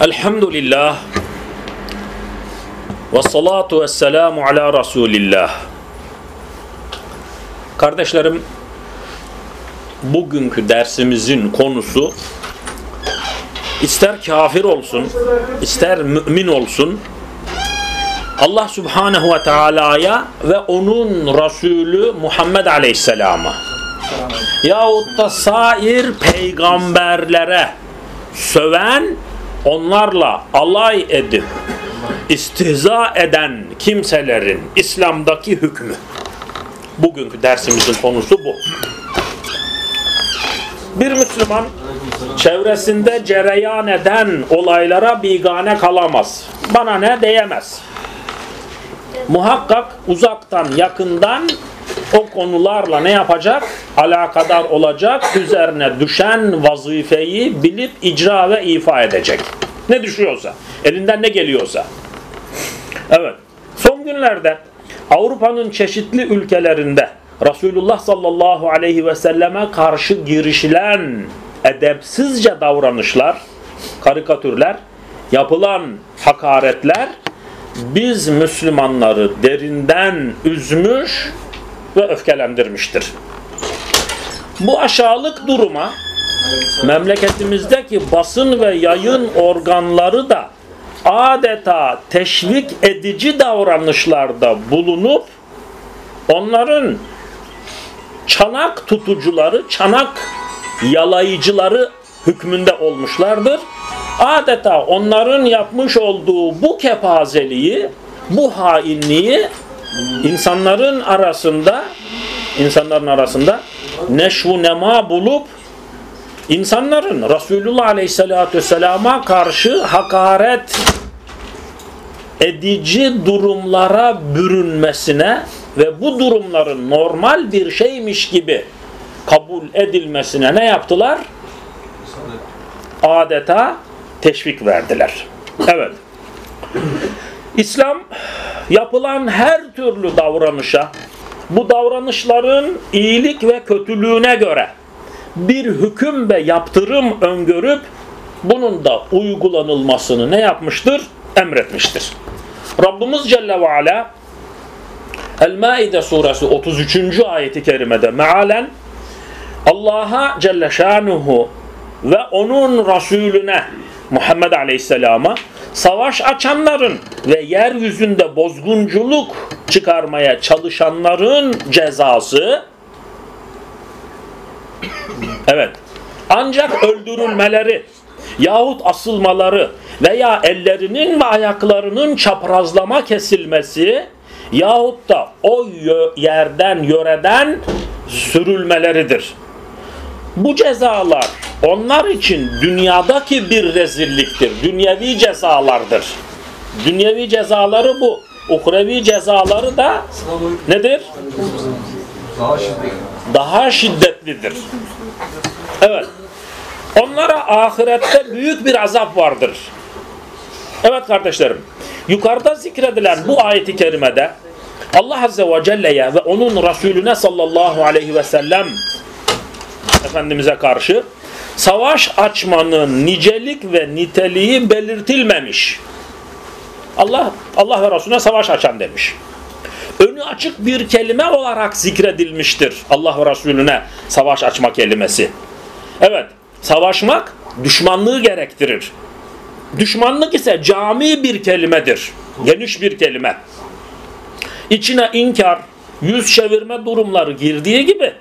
Elhamdülillah ve salatu ve selamu ala Resulillah. Kardeşlerim, bugünkü dersimizin konusu ister kafir olsun, ister mümin olsun, Allah Subhanahu ve Teala'ya ve onun Resulü Muhammed Aleyhisselam'a yahut da sair peygamberlere söven, onlarla alay edip istihza eden kimselerin İslam'daki hükmü. Bugünkü dersimizin konusu bu. Bir Müslüman çevresinde cereyan eden olaylara bigane kalamaz. Bana ne diyemez. Muhakkak uzaktan yakından o konularla ne yapacak? Alakadar olacak, üzerine düşen vazifeyi bilip icra ve ifa edecek. Ne düşüyorsa, elinden ne geliyorsa. Evet, son günlerde Avrupa'nın çeşitli ülkelerinde Resulullah sallallahu aleyhi ve selleme karşı girişilen edepsizce davranışlar, karikatürler, yapılan hakaretler biz Müslümanları derinden üzmüş ve öfkelendirmiştir. Bu aşağılık duruma memleketimizdeki basın ve yayın organları da adeta teşvik edici davranışlarda bulunup onların çanak tutucuları, çanak yalayıcıları hükmünde olmuşlardır. Adeta onların yapmış olduğu bu kepazeliği, bu hainliği insanların arasında insanların arasında neşvu nema bulup insanların Resulullah Aleyhisselatü Vesselam'a karşı hakaret edici durumlara bürünmesine ve bu durumların normal bir şeymiş gibi kabul edilmesine ne yaptılar? Adeta teşvik verdiler. Evet. İslam yapılan her türlü davranışa, bu davranışların iyilik ve kötülüğüne göre bir hüküm ve yaptırım öngörüp bunun da uygulanılmasını ne yapmıştır? Emretmiştir. Rabbimiz Celle ve Ala El-Maide suresi 33. ayeti kerimede mealen Allah'a Celle Şanuhu ve onun Resulüne Muhammed Aleyhisselam'a savaş açanların ve yeryüzünde bozgunculuk çıkarmaya çalışanların cezası evet ancak öldürülmeleri yahut asılmaları veya ellerinin ve ayaklarının çaprazlama kesilmesi yahut da o yerden yöreden sürülmeleridir. Bu cezalar onlar için dünyadaki bir rezilliktir. Dünyevi cezalardır. Dünyevi cezaları bu. Ukrevi cezaları da nedir? Daha şiddetlidir. Evet. Onlara ahirette büyük bir azap vardır. Evet kardeşlerim. Yukarıda zikredilen bu ayeti kerimede Allah Azze ve Celle'ye ve onun Resulüne sallallahu aleyhi ve sellem Efendimiz'e karşı savaş açmanın nicelik ve niteliği belirtilmemiş. Allah Allah ve Resulüne savaş açan demiş. Önü açık bir kelime olarak zikredilmiştir Allah ve Resulüne savaş açma kelimesi. Evet, savaşmak düşmanlığı gerektirir. Düşmanlık ise cami bir kelimedir. Geniş bir kelime. İçine inkar, yüz çevirme durumları girdiği gibi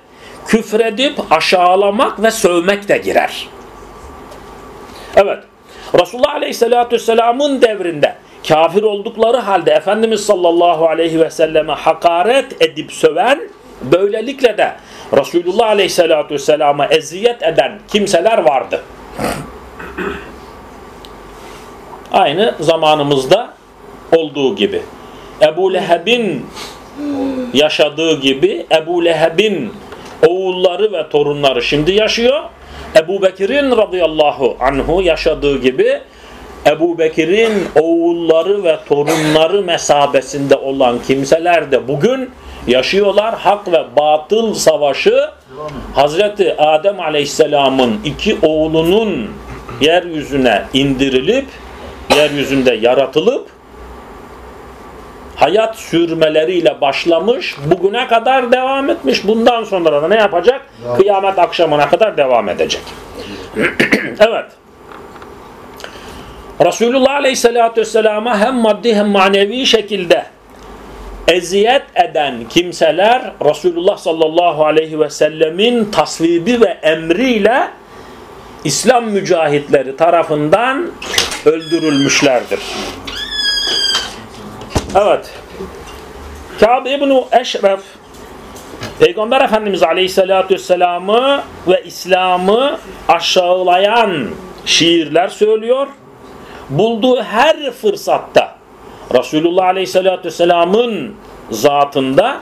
küfredip aşağılamak ve sövmek de girer. Evet. Resulullah Aleyhisselatü Vesselam'ın devrinde kafir oldukları halde Efendimiz sallallahu aleyhi ve selleme hakaret edip söven böylelikle de Resulullah Aleyhisselatü Vesselam'a eziyet eden kimseler vardı. Aynı zamanımızda olduğu gibi. Ebu Leheb'in yaşadığı gibi Ebu Leheb'in oğulları ve torunları şimdi yaşıyor. Ebu Bekir'in radıyallahu anhu yaşadığı gibi Ebu Bekir'in oğulları ve torunları mesabesinde olan kimseler de bugün yaşıyorlar. Hak ve batıl savaşı Hazreti Adem Aleyhisselam'ın iki oğlunun yeryüzüne indirilip yeryüzünde yaratılıp hayat sürmeleriyle başlamış, bugüne kadar devam etmiş. Bundan sonra da ne yapacak? Kıyamet akşamına kadar devam edecek. evet. Resulullah Aleyhisselatü Vesselam'a hem maddi hem manevi şekilde eziyet eden kimseler Resulullah sallallahu aleyhi ve sellemin tasvibi ve emriyle İslam mücahitleri tarafından öldürülmüşlerdir. Evet. Kâb İbn-i Eşref Peygamber Efendimiz Aleyhisselatü Vesselam'ı ve İslam'ı aşağılayan şiirler söylüyor. Bulduğu her fırsatta Resulullah Aleyhisselatü Vesselam'ın zatında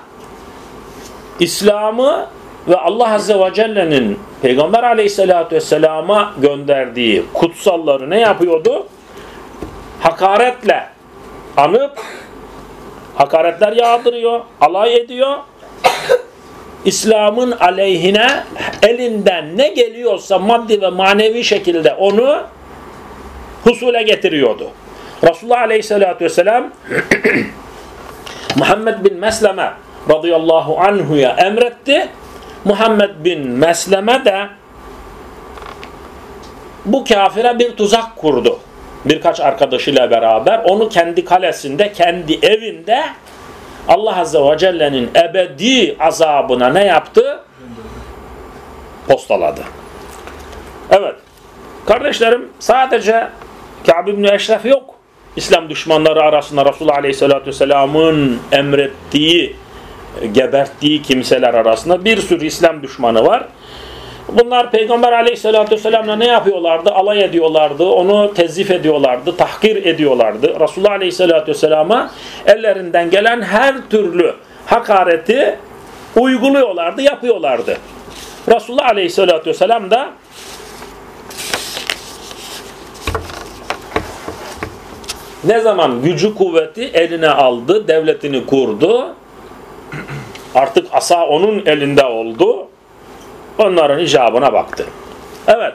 İslam'ı ve Allah Azze ve Celle'nin Peygamber Aleyhisselatü Vesselam'a gönderdiği kutsalları ne yapıyordu? Hakaretle anıp hakaretler yağdırıyor, alay ediyor. İslam'ın aleyhine elinden ne geliyorsa maddi ve manevi şekilde onu husule getiriyordu. Resulullah Aleyhisselatü Vesselam Muhammed bin Mesleme radıyallahu anhuya emretti. Muhammed bin Mesleme de bu kafire bir tuzak kurdu. Birkaç arkadaşıyla beraber onu kendi kalesinde, kendi evinde Allah Azze ve Celle'nin ebedi azabına ne yaptı? Postaladı. Evet. Kardeşlerim sadece Ka'b ibn Eşref yok. İslam düşmanları arasında Resulullah Aleyhisselatü Vesselam'ın emrettiği, geberttiği kimseler arasında bir sürü İslam düşmanı var. Bunlar Peygamber Aleyhisselatü Vesselam'la ne yapıyorlardı? Alay ediyorlardı, onu tezif ediyorlardı, tahkir ediyorlardı. Resulullah Aleyhisselatü Vesselam'a ellerinden gelen her türlü hakareti uyguluyorlardı, yapıyorlardı. Resulullah Aleyhisselatü Vesselam da ne zaman gücü kuvveti eline aldı, devletini kurdu, artık asa onun elinde oldu, onların icabına baktı. Evet,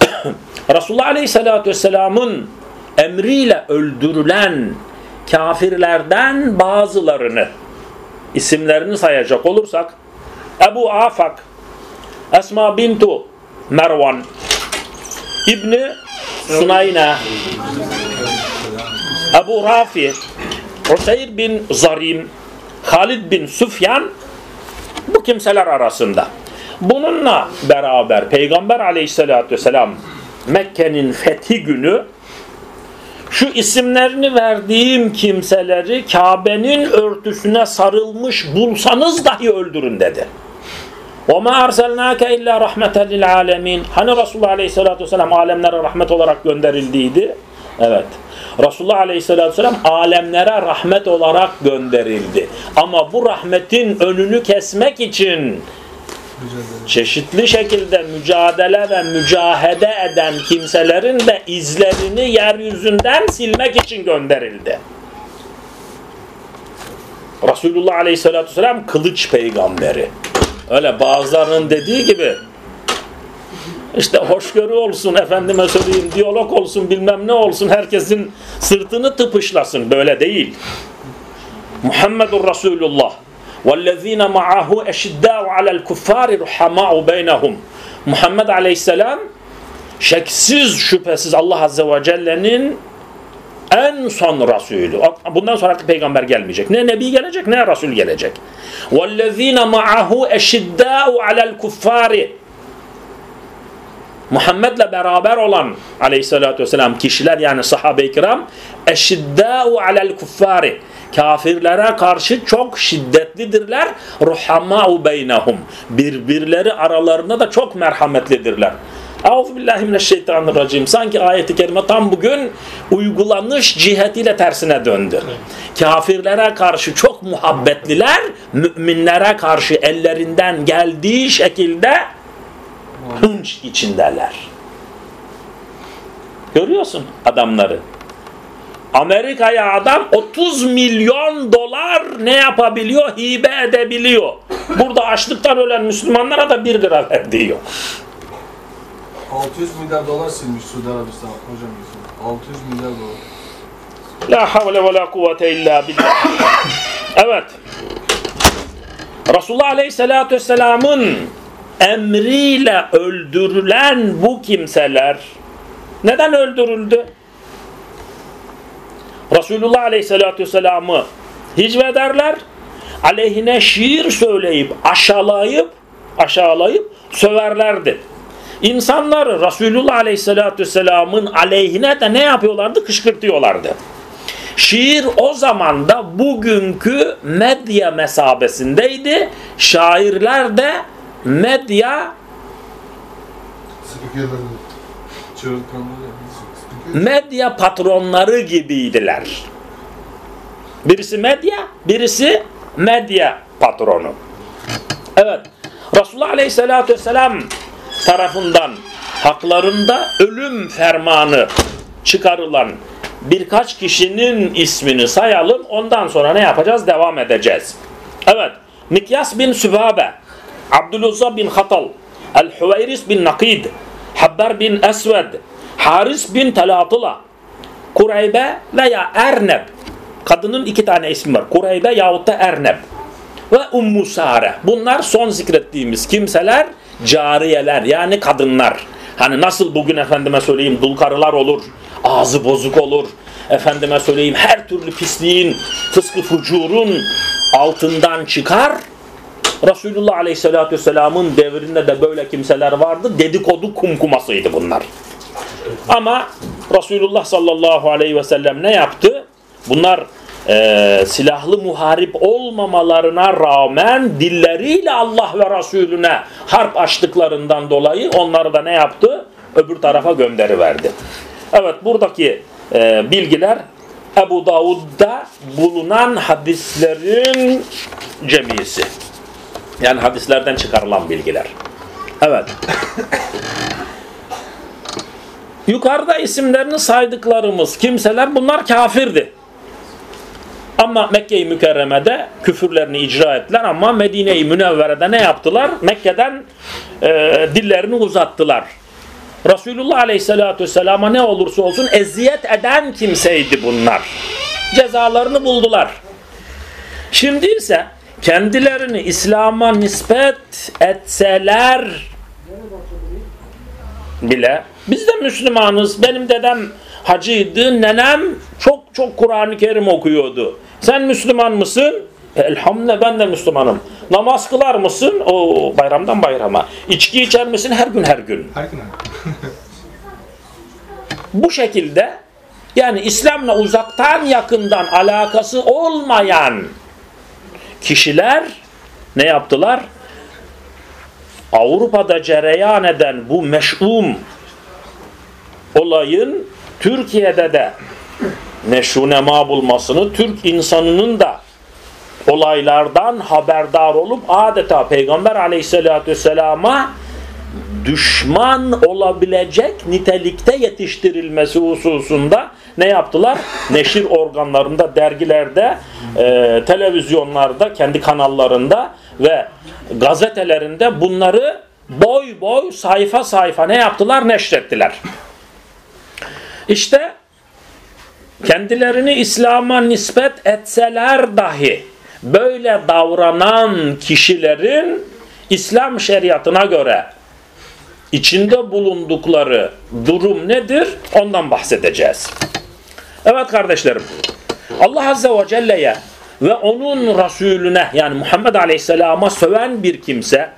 Resulullah Aleyhisselatü Vesselam'ın emriyle öldürülen kafirlerden bazılarını, isimlerini sayacak olursak, Ebu Afak, Esma bintu Mervan, İbni Sunayna, Ebu Rafi, Useyr bin Zarim, Halid bin Süfyan bu kimseler arasında. Bununla beraber Peygamber aleyhissalatü vesselam Mekke'nin fethi günü şu isimlerini verdiğim kimseleri Kabe'nin örtüsüne sarılmış bulsanız dahi öldürün dedi. وَمَا أَرْسَلْنَاكَ اِلَّا رَحْمَةً لِلْعَالَمِينَ Hani Resulullah Aleyhisselatü Vesselam alemlere rahmet olarak gönderildiydi? Evet. Resulullah Aleyhisselatü Vesselam alemlere rahmet olarak gönderildi. Ama bu rahmetin önünü kesmek için çeşitli şekilde mücadele ve mücahede eden kimselerin de izlerini yeryüzünden silmek için gönderildi. Resulullah Aleyhisselatü Vesselam kılıç peygamberi. Öyle bazılarının dediği gibi işte hoşgörü olsun efendime söyleyeyim diyalog olsun bilmem ne olsun herkesin sırtını tıpışlasın böyle değil. Muhammedur Resulullah وَالَّذ۪ينَ مَعَهُ اَشِدَّاءُ عَلَى الْكُفَّارِ رُحَمَاءُ بَيْنَهُمْ Muhammed Aleyhisselam şeksiz şüphesiz Allah Azze ve Celle'nin en son Resulü. Bundan sonraki peygamber gelmeyecek. Ne Nebi gelecek ne Resul gelecek. وَالَّذ۪ينَ مَعَهُ اَشِدَّاءُ عَلَى الْكُفَّارِ Muhammed'le beraber olan aleyhissalatü vesselam kişiler yani sahabe-i kiram eşiddâ'u alel kuffari kafirlere karşı çok şiddetlidirler ruhamâ'u beynehum birbirleri aralarında da çok merhametlidirler Euzubillahimineşşeytanirracim. Sanki ayeti kerime tam bugün uygulanış cihetiyle tersine döndü. Kafirlere karşı çok muhabbetliler, müminlere karşı ellerinden geldiği şekilde hınç içindeler. Görüyorsun adamları. Amerika'ya adam 30 milyon dolar ne yapabiliyor? Hibe edebiliyor. Burada açlıktan ölen Müslümanlara da 1 lira ver diyor. 600 milyar dolar silmiş Suudi Arabistan hocam. 600 milyar dolar. La havle ve la kuvvete illa billah. Evet. Resulullah Aleyhisselatü Vesselam'ın emriyle öldürülen bu kimseler neden öldürüldü? Resulullah Aleyhisselatü Vesselam'ı hicvederler, aleyhine şiir söyleyip aşağılayıp aşağılayıp söverlerdi. İnsanlar Resulullah Aleyhisselatü Vesselam'ın aleyhine de ne yapıyorlardı? Kışkırtıyorlardı. Şiir o zaman da bugünkü medya mesabesindeydi. Şairler de medya medya patronları gibiydiler. Birisi medya, birisi medya patronu. Evet. Resulullah Aleyhisselatü Vesselam tarafından haklarında ölüm fermanı çıkarılan birkaç kişinin ismini sayalım. Ondan sonra ne yapacağız? Devam edeceğiz. Evet. Mikyas bin Sübabe, Abdüluzza bin Hatal, El-Hüveyris bin Nakid, Habbar bin Esved, Haris bin Telatıla, Kureybe veya Erneb. Kadının iki tane ismi var. Kureybe yahut da Erneb. Ve Ummu Sare. Bunlar son zikrettiğimiz kimseler cariyeler yani kadınlar. Hani nasıl bugün efendime söyleyeyim dul karılar olur, ağzı bozuk olur, efendime söyleyeyim her türlü pisliğin, fıskı fucurun altından çıkar. Resulullah Aleyhisselatü Vesselam'ın devrinde de böyle kimseler vardı. Dedikodu kumkumasıydı bunlar. Ama Resulullah sallallahu aleyhi ve ne yaptı? Bunlar e, silahlı muharip olmamalarına rağmen dilleriyle Allah ve Resulüne harp açtıklarından dolayı onları da ne yaptı? Öbür tarafa gönderiverdi. Evet buradaki e, bilgiler Ebu Davud'da bulunan hadislerin cemiyesi. Yani hadislerden çıkarılan bilgiler. Evet. Yukarıda isimlerini saydıklarımız kimseler bunlar kafirdi. Ama Mekke-i Mükerreme'de küfürlerini icra ettiler ama Medine-i Münevvere'de ne yaptılar? Mekke'den e, dillerini uzattılar. Resulullah Aleyhisselatü Vesselam'a ne olursa olsun eziyet eden kimseydi bunlar. Cezalarını buldular. Şimdi ise kendilerini İslam'a nispet etseler bile biz de Müslümanız. Benim dedem hacıydı. Nenem çok çok Kur'an-ı Kerim okuyordu. Sen Müslüman mısın? Elhamdülillah ben de Müslümanım. Namaz kılar mısın? O bayramdan bayrama. İçki içer misin? Her gün her gün. Her gün. Bu şekilde yani İslam'la uzaktan yakından alakası olmayan kişiler ne yaptılar? Avrupa'da cereyan eden bu meş'um olayın Türkiye'de de neşrunema bulmasını, Türk insanının da olaylardan haberdar olup adeta Peygamber aleyhissalatü vesselama düşman olabilecek nitelikte yetiştirilmesi hususunda ne yaptılar? Neşir organlarında, dergilerde, e, televizyonlarda, kendi kanallarında ve gazetelerinde bunları boy boy sayfa sayfa ne yaptılar? Neşrettiler. İşte kendilerini İslam'a nispet etseler dahi böyle davranan kişilerin İslam şeriatına göre içinde bulundukları durum nedir? Ondan bahsedeceğiz. Evet kardeşlerim. Allah Azze ve Celle'ye ve onun Resulüne yani Muhammed Aleyhisselam'a söven bir kimse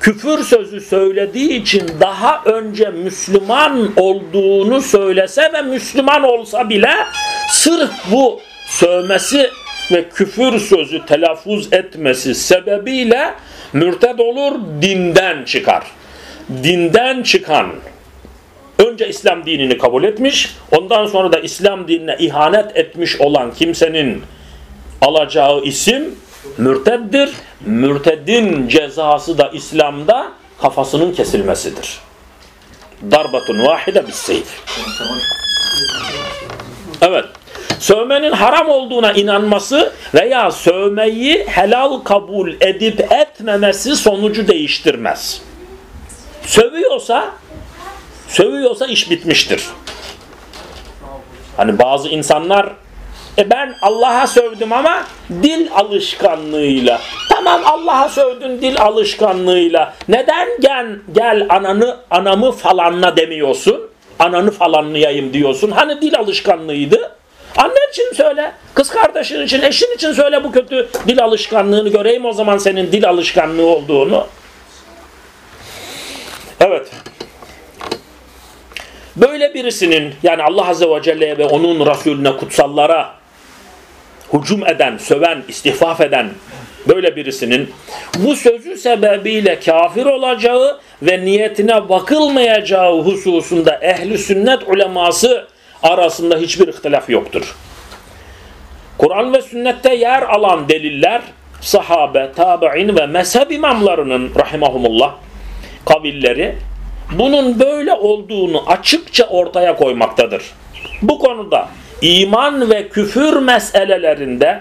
küfür sözü söylediği için daha önce Müslüman olduğunu söylese ve Müslüman olsa bile sırf bu sövmesi ve küfür sözü telaffuz etmesi sebebiyle mürted olur, dinden çıkar. Dinden çıkan önce İslam dinini kabul etmiş, ondan sonra da İslam dinine ihanet etmiş olan kimsenin alacağı isim mürteddir. Mürtedin cezası da İslam'da kafasının kesilmesidir. Darbatun vahide bis seyf. Evet. Sövmenin haram olduğuna inanması veya sövmeyi helal kabul edip etmemesi sonucu değiştirmez. Sövüyorsa Sövüyorsa iş bitmiştir. Hani bazı insanlar e ben Allah'a sövdüm ama dil alışkanlığıyla. Tamam Allah'a sövdün dil alışkanlığıyla. Neden gel gel ananı anamı falanla demiyorsun? Ananı falanlayayım diyorsun. Hani dil alışkanlığıydı? Annen için söyle. Kız kardeşin için, eşin için söyle bu kötü dil alışkanlığını göreyim o zaman senin dil alışkanlığı olduğunu. Evet. Böyle birisinin yani Allah Azze ve Celle'ye ve onun Resulüne kutsallara hücum eden, söven, istihfaf eden böyle birisinin bu sözü sebebiyle kafir olacağı ve niyetine bakılmayacağı hususunda ehli sünnet uleması arasında hiçbir ihtilaf yoktur. Kur'an ve sünnette yer alan deliller sahabe, tabi'in ve mezhep imamlarının rahimahumullah kavilleri bunun böyle olduğunu açıkça ortaya koymaktadır. Bu konuda iman ve küfür meselelerinde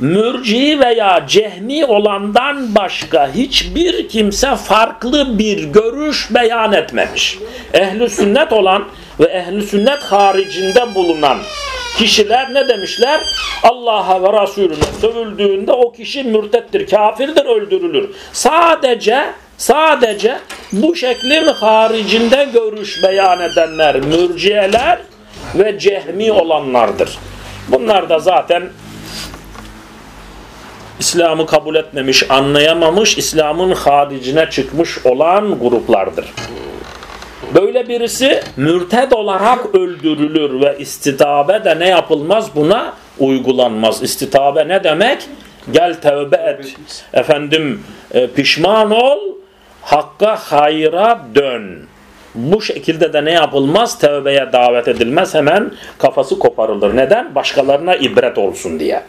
mürci veya cehmi olandan başka hiçbir kimse farklı bir görüş beyan etmemiş. Ehli sünnet olan ve ehli sünnet haricinde bulunan kişiler ne demişler? Allah'a ve Resulüne sövüldüğünde o kişi mürtettir, kafirdir, öldürülür. Sadece sadece bu şeklin haricinde görüş beyan edenler mürciyeler ve cehmi olanlardır. Bunlar da zaten İslam'ı kabul etmemiş, anlayamamış, İslam'ın haricine çıkmış olan gruplardır. Böyle birisi mürted olarak öldürülür ve istitabe de ne yapılmaz? Buna uygulanmaz. İstitabe ne demek? Gel tevbe et. Efendim e, pişman ol, hakka hayra dön. Bu şekilde de ne yapılmaz? Tevbeye davet edilmez. Hemen kafası koparılır. Neden? Başkalarına ibret olsun diye.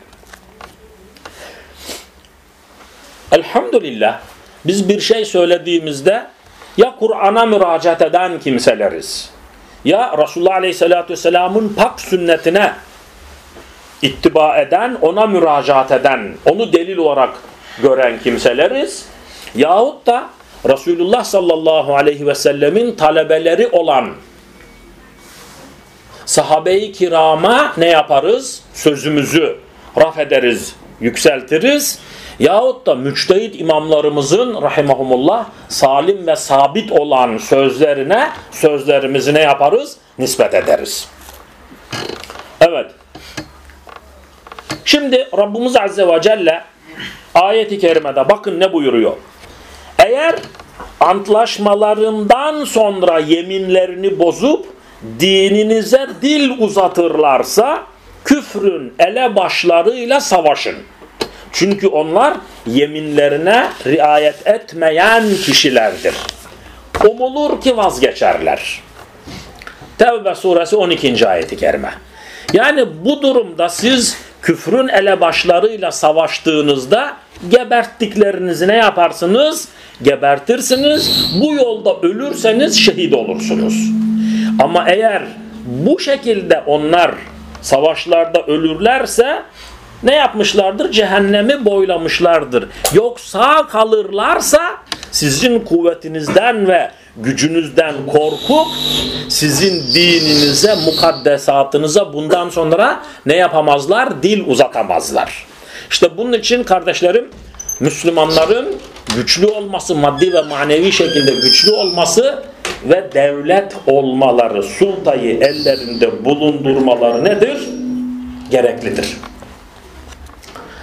Elhamdülillah biz bir şey söylediğimizde ya Kur'an'a müracaat eden kimseleriz ya Resulullah Aleyhisselatü Vesselam'ın pak sünnetine ittiba eden, ona müracaat eden, onu delil olarak gören kimseleriz yahut da Resulullah sallallahu aleyhi ve sellemin talebeleri olan sahabe-i kirama ne yaparız? Sözümüzü raf ederiz, yükseltiriz. Yahut da müçtehit imamlarımızın rahimahumullah salim ve sabit olan sözlerine sözlerimizi ne yaparız? Nispet ederiz. Evet. Şimdi Rabbimiz Azze ve Celle ayeti kerimede bakın ne buyuruyor. Eğer antlaşmalarından sonra yeminlerini bozup dininize dil uzatırlarsa küfrün elebaşlarıyla savaşın. Çünkü onlar yeminlerine riayet etmeyen kişilerdir. Umulur ki vazgeçerler. Tevbe suresi 12. ayeti kerime. Yani bu durumda siz küfrün elebaşlarıyla savaştığınızda geberttiklerinizi ne yaparsınız? Gebertirsiniz. Bu yolda ölürseniz şehit olursunuz. Ama eğer bu şekilde onlar savaşlarda ölürlerse ne yapmışlardır? Cehennemi boylamışlardır. Yok sağ kalırlarsa sizin kuvvetinizden ve gücünüzden korkup sizin dininize, mukaddesatınıza bundan sonra ne yapamazlar? Dil uzatamazlar. İşte bunun için kardeşlerim Müslümanların güçlü olması, maddi ve manevi şekilde güçlü olması ve devlet olmaları, sultayı ellerinde bulundurmaları nedir? Gereklidir.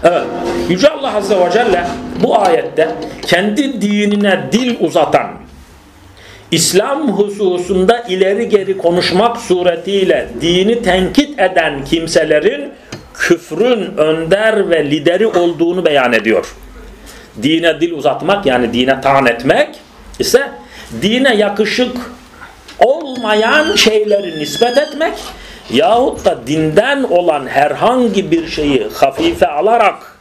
Evet. Yüce Allah Azze ve Celle bu ayette kendi dinine dil uzatan, İslam hususunda ileri geri konuşmak suretiyle dini tenkit eden kimselerin küfrün önder ve lideri olduğunu beyan ediyor. Dine dil uzatmak yani dine taan etmek ise dine yakışık olmayan şeyleri nispet etmek yahut da dinden olan herhangi bir şeyi hafife alarak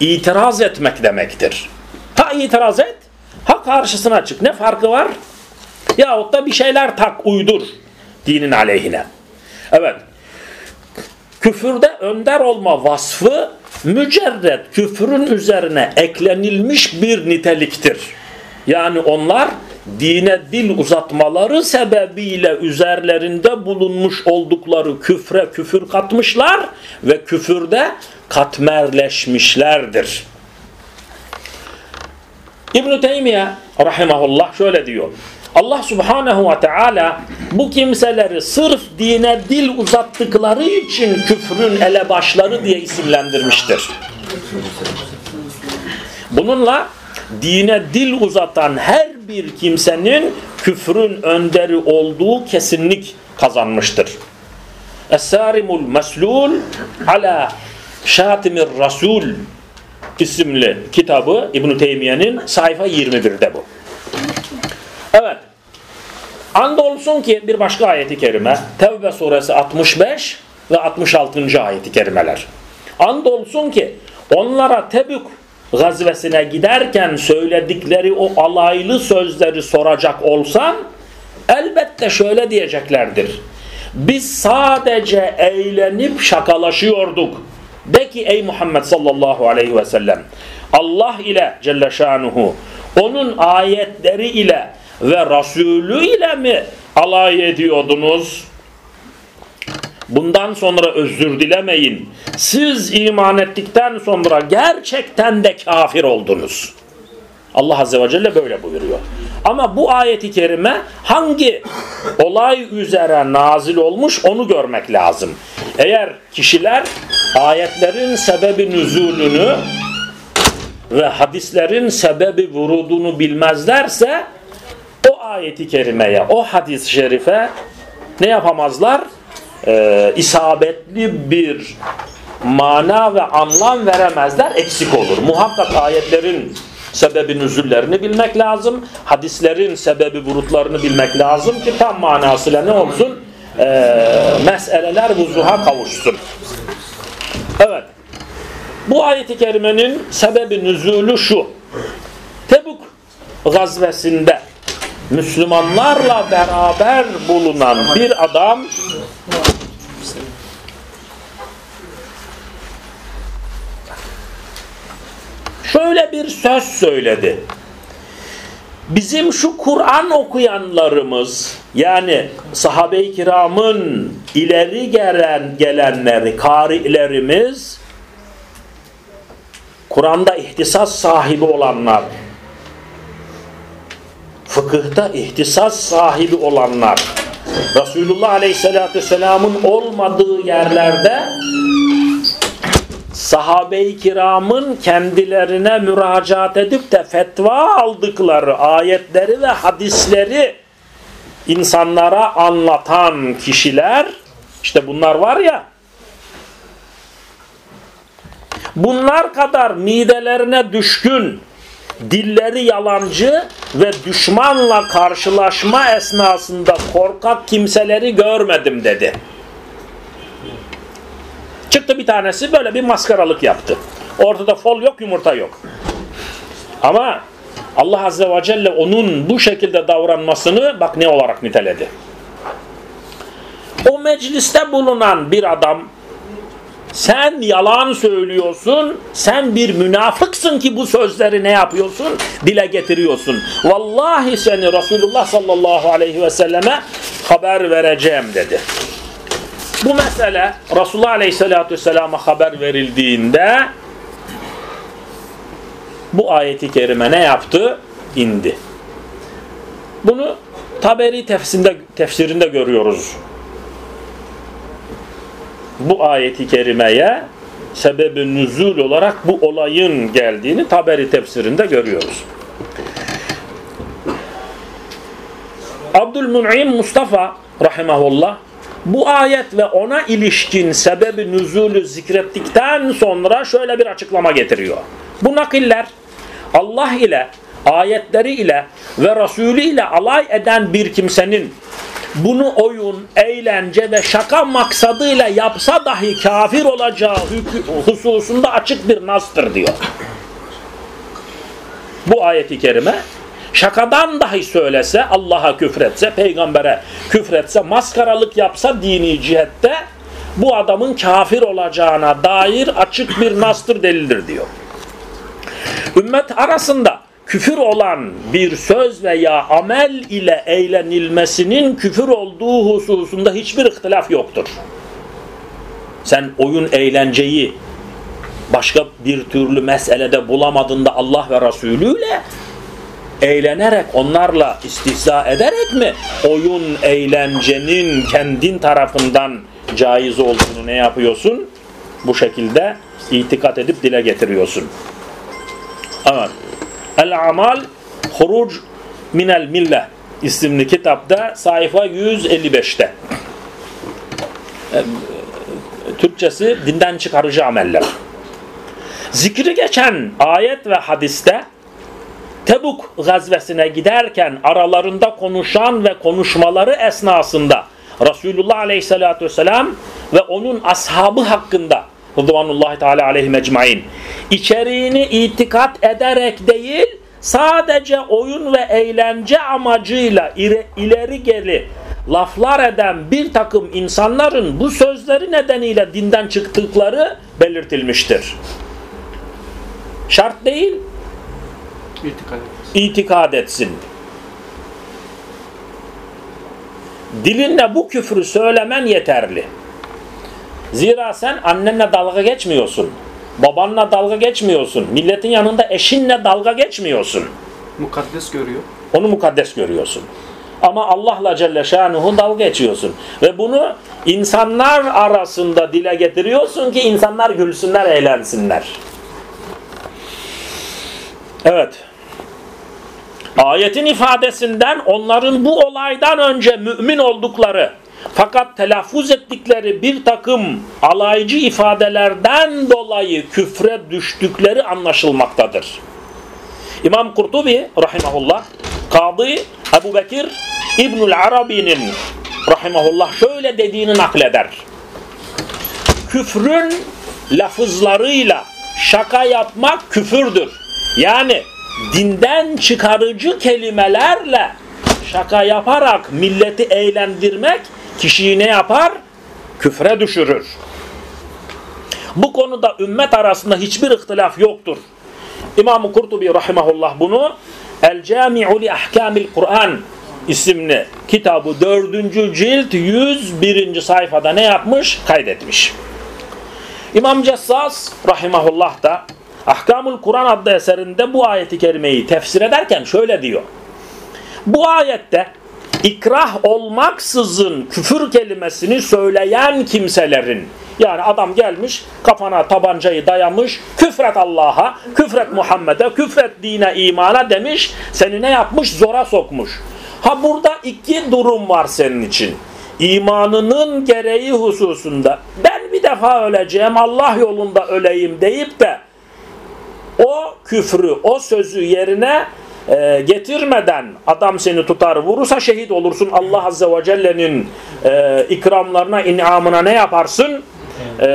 itiraz etmek demektir. Ha itiraz et, ha karşısına çık. Ne farkı var? Yahut da bir şeyler tak, uydur dinin aleyhine. Evet. Küfürde önder olma vasfı mücerred küfrün üzerine eklenilmiş bir niteliktir. Yani onlar dine dil uzatmaları sebebiyle üzerlerinde bulunmuş oldukları küfre küfür katmışlar ve küfürde katmerleşmişlerdir. İbn-i Teymiye rahimahullah şöyle diyor. Allah subhanehu ve teala bu kimseleri sırf dine dil uzattıkları için küfrün elebaşları diye isimlendirmiştir. Bununla dine dil uzatan her bir kimsenin küfrün önderi olduğu kesinlik kazanmıştır. Es-Sarimul Meslul ala Şatimir Rasul isimli kitabı İbn Teymiye'nin sayfa 21'de bu. Evet. Andolsun ki bir başka ayeti kerime Tevbe suresi 65 ve 66. ayeti kerimeler. Andolsun ki onlara Tebük gazvesine giderken söyledikleri o alaylı sözleri soracak olsan elbette şöyle diyeceklerdir. Biz sadece eğlenip şakalaşıyorduk. De ki ey Muhammed sallallahu aleyhi ve sellem Allah ile Celle Şanuhu onun ayetleri ile ve Resulü ile mi alay ediyordunuz? Bundan sonra özür dilemeyin. Siz iman ettikten sonra gerçekten de kafir oldunuz. Allah Azze ve Celle böyle buyuruyor. Ama bu ayeti kerime hangi olay üzere nazil olmuş onu görmek lazım. Eğer kişiler ayetlerin sebebi nüzulünü ve hadislerin sebebi vurudunu bilmezlerse o ayeti kerimeye, o hadis-i şerife ne yapamazlar? Ee, isabetli bir mana ve anlam veremezler, eksik olur. Muhakkak ayetlerin sebebi nüzullerini bilmek lazım. Hadislerin sebebi vurutlarını bilmek lazım ki tam manasıyla ne olsun? Ee, meseleler vuzuha kavuşsun. Evet. Bu ayeti kerimenin sebebi nüzulü şu. Tebuk gazvesinde Müslümanlarla beraber bulunan bir adam şöyle bir söz söyledi. Bizim şu Kur'an okuyanlarımız yani sahabe-i kiramın ileri gelen gelenleri, karilerimiz Kur'an'da ihtisas sahibi olanlar fıkıhta ihtisas sahibi olanlar Resulullah Aleyhisselatü Vesselam'ın olmadığı yerlerde sahabe-i kiramın kendilerine müracaat edip de fetva aldıkları ayetleri ve hadisleri insanlara anlatan kişiler işte bunlar var ya bunlar kadar midelerine düşkün dilleri yalancı ve düşmanla karşılaşma esnasında korkak kimseleri görmedim dedi. Çıktı bir tanesi böyle bir maskaralık yaptı. Ortada fol yok yumurta yok. Ama Allah Azze ve Celle onun bu şekilde davranmasını bak ne olarak niteledi. O mecliste bulunan bir adam sen yalan söylüyorsun, sen bir münafıksın ki bu sözleri ne yapıyorsun? Dile getiriyorsun. Vallahi seni Resulullah sallallahu aleyhi ve selleme haber vereceğim dedi. Bu mesele Resulullah Aleyhisselatü Vesselam'a haber verildiğinde bu ayeti kerime ne yaptı? İndi. Bunu Taberi tefsirinde, tefsirinde görüyoruz. Bu ayeti kerimeye sebebi nüzul olarak bu olayın geldiğini Taberi tefsirinde görüyoruz. Abdülmun'im Mustafa rahimahullah bu ayet ve ona ilişkin sebebi nüzulü zikrettikten sonra şöyle bir açıklama getiriyor. Bu nakiller Allah ile, ayetleri ile ve Resulü ile alay eden bir kimsenin bunu oyun, eğlence ve şaka maksadıyla yapsa dahi kafir olacağı hususunda açık bir nastır diyor. Bu ayeti kerime şakadan dahi söylese, Allah'a küfretse, peygambere küfretse, maskaralık yapsa dini cihette bu adamın kafir olacağına dair açık bir nastır delildir diyor. Ümmet arasında küfür olan bir söz veya amel ile eğlenilmesinin küfür olduğu hususunda hiçbir ihtilaf yoktur. Sen oyun eğlenceyi başka bir türlü meselede bulamadığında Allah ve Resulü ile eğlenerek onlarla istihza ederek mi oyun eğlencenin kendin tarafından caiz olduğunu ne yapıyorsun? Bu şekilde itikat edip dile getiriyorsun. Evet. El-Amal Huruc Minel Millah isimli kitapta sayfa 155'te. Türkçesi dinden çıkarıcı ameller. Zikri geçen ayet ve hadiste Tebuk gazvesine giderken aralarında konuşan ve konuşmaları esnasında Resulullah Aleyhisselatü Vesselam ve onun ashabı hakkında Rıdvanullahi Teala aleyhi mecmain içeriğini itikat ederek değil sadece oyun ve eğlence amacıyla ileri geri laflar eden bir takım insanların bu sözleri nedeniyle dinden çıktıkları belirtilmiştir. Şart değil, İtikad etsin. itikad etsin. Dilinle bu küfrü söylemen yeterli. Zira sen annenle dalga geçmiyorsun. Babanla dalga geçmiyorsun. Milletin yanında eşinle dalga geçmiyorsun. Mukaddes görüyor. Onu mukaddes görüyorsun. Ama Allah'la Celle Şanuhu dalga geçiyorsun. Ve bunu insanlar arasında dile getiriyorsun ki insanlar gülsünler, eğlensinler. Evet. Ayetin ifadesinden onların bu olaydan önce mümin oldukları fakat telaffuz ettikleri bir takım alaycı ifadelerden dolayı küfre düştükleri anlaşılmaktadır. İmam Kurtubi rahimahullah Kadı Ebu Bekir İbnül Arabi'nin rahimahullah şöyle dediğini nakleder. Küfrün lafızlarıyla şaka yapmak küfürdür. Yani dinden çıkarıcı kelimelerle şaka yaparak milleti eğlendirmek kişiyi ne yapar? Küfre düşürür. Bu konuda ümmet arasında hiçbir ihtilaf yoktur. İmam-ı Kurtubi rahimahullah bunu El Cami'u li Ahkamil Kur'an isimli kitabı 4. cilt 101. sayfada ne yapmış? Kaydetmiş. İmam Cessas rahimahullah da Ahkamul Kur'an adlı eserinde bu ayeti kerimeyi tefsir ederken şöyle diyor. Bu ayette ikrah olmaksızın küfür kelimesini söyleyen kimselerin yani adam gelmiş kafana tabancayı dayamış küfret Allah'a, küfret Muhammed'e, küfret dine, imana demiş seni ne yapmış? Zora sokmuş. Ha burada iki durum var senin için. İmanının gereği hususunda ben bir defa öleceğim Allah yolunda öleyim deyip de o küfrü, o sözü yerine e, getirmeden adam seni tutar vurursa şehit olursun. Allah Azze ve Celle'nin e, ikramlarına, inamına ne yaparsın? E,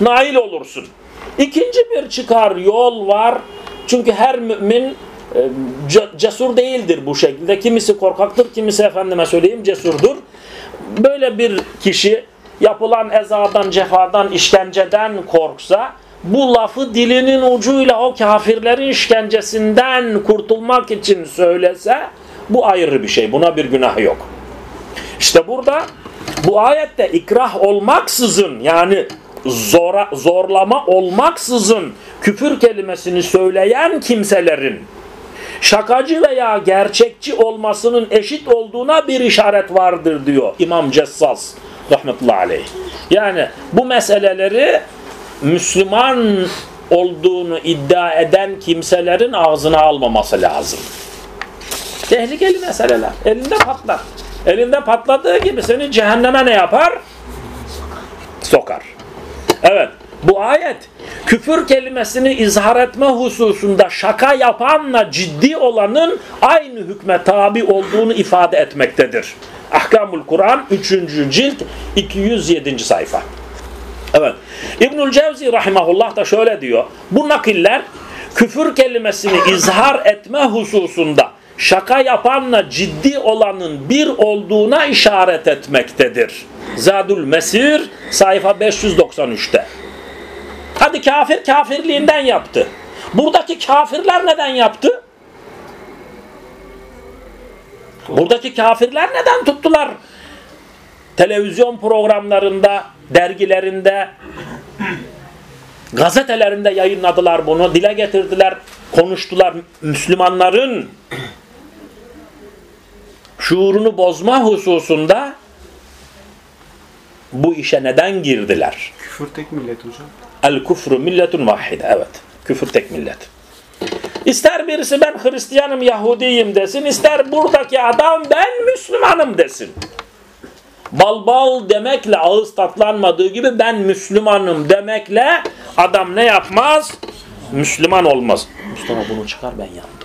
nail olursun. İkinci bir çıkar yol var. Çünkü her mümin e, cesur değildir bu şekilde. Kimisi korkaktır, kimisi efendime söyleyeyim cesurdur. Böyle bir kişi yapılan ezadan, cefadan, işkenceden korksa bu lafı dilinin ucuyla o kafirlerin işkencesinden kurtulmak için söylese bu ayrı bir şey. Buna bir günah yok. İşte burada bu ayette ikrah olmaksızın yani zora, zorlama olmaksızın küfür kelimesini söyleyen kimselerin şakacı veya gerçekçi olmasının eşit olduğuna bir işaret vardır diyor İmam Cessas rahmetullahi aleyh. Yani bu meseleleri Müslüman olduğunu iddia eden kimselerin ağzına almaması lazım. Tehlikeli meseleler. Elinde patlar. Elinde patladığı gibi seni cehenneme ne yapar? Sokar. Evet. Bu ayet küfür kelimesini izhar etme hususunda şaka yapanla ciddi olanın aynı hükme tabi olduğunu ifade etmektedir. Ahkamul Kur'an 3. cilt 207. sayfa. Evet. İbnül Cevzi rahimahullah da şöyle diyor. Bu nakiller küfür kelimesini izhar etme hususunda şaka yapanla ciddi olanın bir olduğuna işaret etmektedir. Zadul Mesir sayfa 593'te. Hadi kafir kafirliğinden yaptı. Buradaki kafirler neden yaptı? Buradaki kafirler neden tuttular? Televizyon programlarında, dergilerinde, gazetelerinde yayınladılar bunu, dile getirdiler, konuştular. Müslümanların şuurunu bozma hususunda bu işe neden girdiler? Küfür tek millet hocam. El küfrü milletun vahide. Evet. Küfür tek millet. İster birisi ben Hristiyanım, Yahudiyim desin, ister buradaki adam ben Müslümanım desin. Bal bal demekle ağız tatlanmadığı gibi ben Müslümanım demekle adam ne yapmaz? Müslüman olmaz. Mustafa bunu çıkar ben yandım.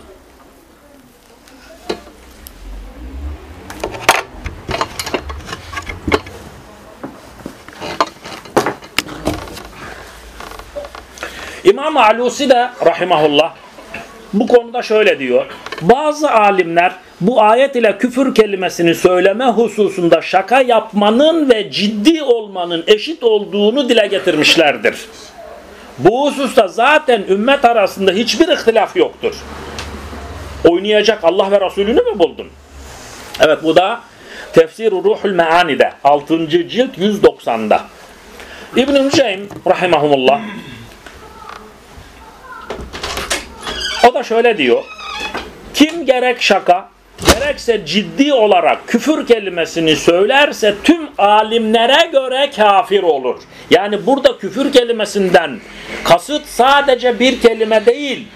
İmam Alusi de rahimahullah bu konuda şöyle diyor. Bazı alimler bu ayet ile küfür kelimesini söyleme hususunda şaka yapmanın ve ciddi olmanın eşit olduğunu dile getirmişlerdir. Bu hususta zaten ümmet arasında hiçbir ihtilaf yoktur. Oynayacak Allah ve Resulünü mü buldun? Evet bu da Tefsir-i Ruhul Meani'de 6. cilt 190'da. İbn-i Hüseyin rahimahumullah O da şöyle diyor. Kim gerek şaka gerekse ciddi olarak küfür kelimesini söylerse tüm alimlere göre kafir olur. Yani burada küfür kelimesinden kasıt sadece bir kelime değil.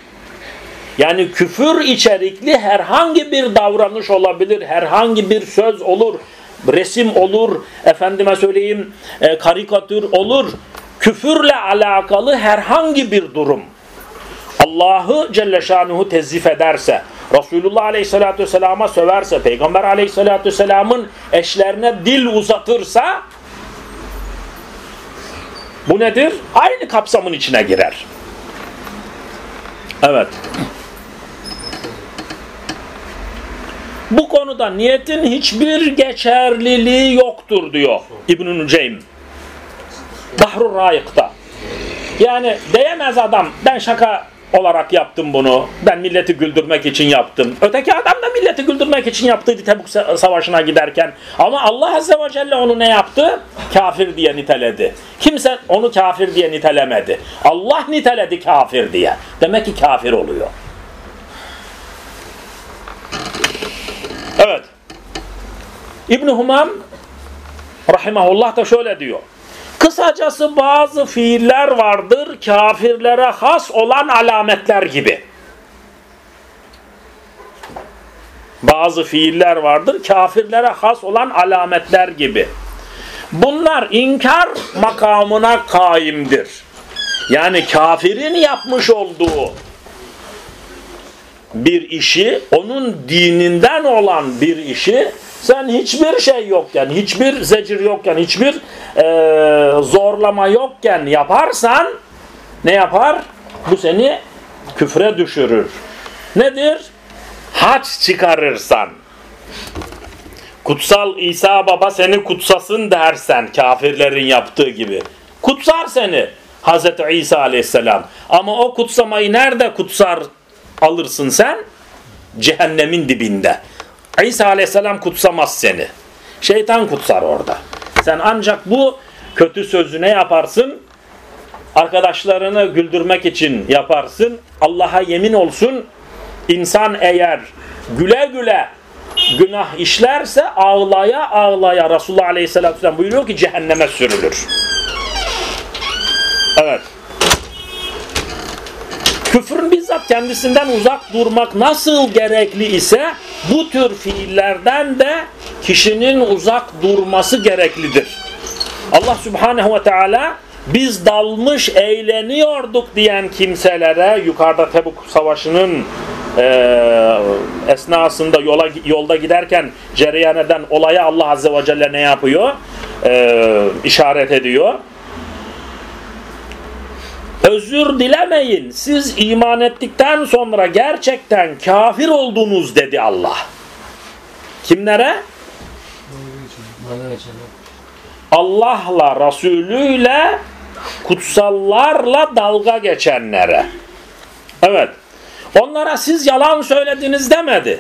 Yani küfür içerikli herhangi bir davranış olabilir, herhangi bir söz olur, resim olur, efendime söyleyeyim e, karikatür olur. Küfürle alakalı herhangi bir durum. Allah'ı Celle Şanuhu tezif ederse, Resulullah Aleyhisselatü Vesselam'a söverse, Peygamber Aleyhisselatü Vesselam'ın eşlerine dil uzatırsa, bu nedir? Aynı kapsamın içine girer. Evet. Bu konuda niyetin hiçbir geçerliliği yoktur diyor İbn-i Nüceym. Bahrur Rayık'ta. Yani diyemez adam ben şaka olarak yaptım bunu. Ben milleti güldürmek için yaptım. Öteki adam da milleti güldürmek için yaptıydı Tebuk Savaşı'na giderken. Ama Allah Azze ve Celle onu ne yaptı? Kafir diye niteledi. Kimse onu kafir diye nitelemedi. Allah niteledi kafir diye. Demek ki kafir oluyor. Evet. İbn-i Humam rahimahullah da şöyle diyor. Kısacası bazı fiiller vardır kafirlere has olan alametler gibi. Bazı fiiller vardır kafirlere has olan alametler gibi. Bunlar inkar makamına kaimdir. Yani kafirin yapmış olduğu bir işi, onun dininden olan bir işi sen hiçbir şey yokken, hiçbir zecir yokken, hiçbir e, zorlama yokken yaparsan ne yapar? Bu seni küfre düşürür. Nedir? Haç çıkarırsan. Kutsal İsa Baba seni kutsasın dersen kafirlerin yaptığı gibi. Kutsar seni Hazreti İsa Aleyhisselam. Ama o kutsamayı nerede kutsar alırsın sen? Cehennemin dibinde. İsa aleyhisselam kutsamaz seni. Şeytan kutsar orada. Sen ancak bu kötü sözü ne yaparsın? Arkadaşlarını güldürmek için yaparsın. Allah'a yemin olsun insan eğer güle güle günah işlerse ağlaya ağlaya Resulullah Aleyhisselatü Vesselam buyuruyor ki cehenneme sürülür. Evet. Küfrün bizzat kendisinden uzak durmak nasıl gerekli ise bu tür fiillerden de kişinin uzak durması gereklidir. Allah Subhanahu ve Teala biz dalmış eğleniyorduk diyen kimselere yukarıda Tebuk Savaşı'nın e, esnasında yola yolda giderken cereyan eden olaya Allah Azze ve Celle ne yapıyor? E, işaret ediyor. Özür dilemeyin. Siz iman ettikten sonra gerçekten kafir oldunuz dedi Allah. Kimlere? Allah'la, Resulüyle, kutsallarla dalga geçenlere. Evet. Onlara siz yalan söylediniz demedi.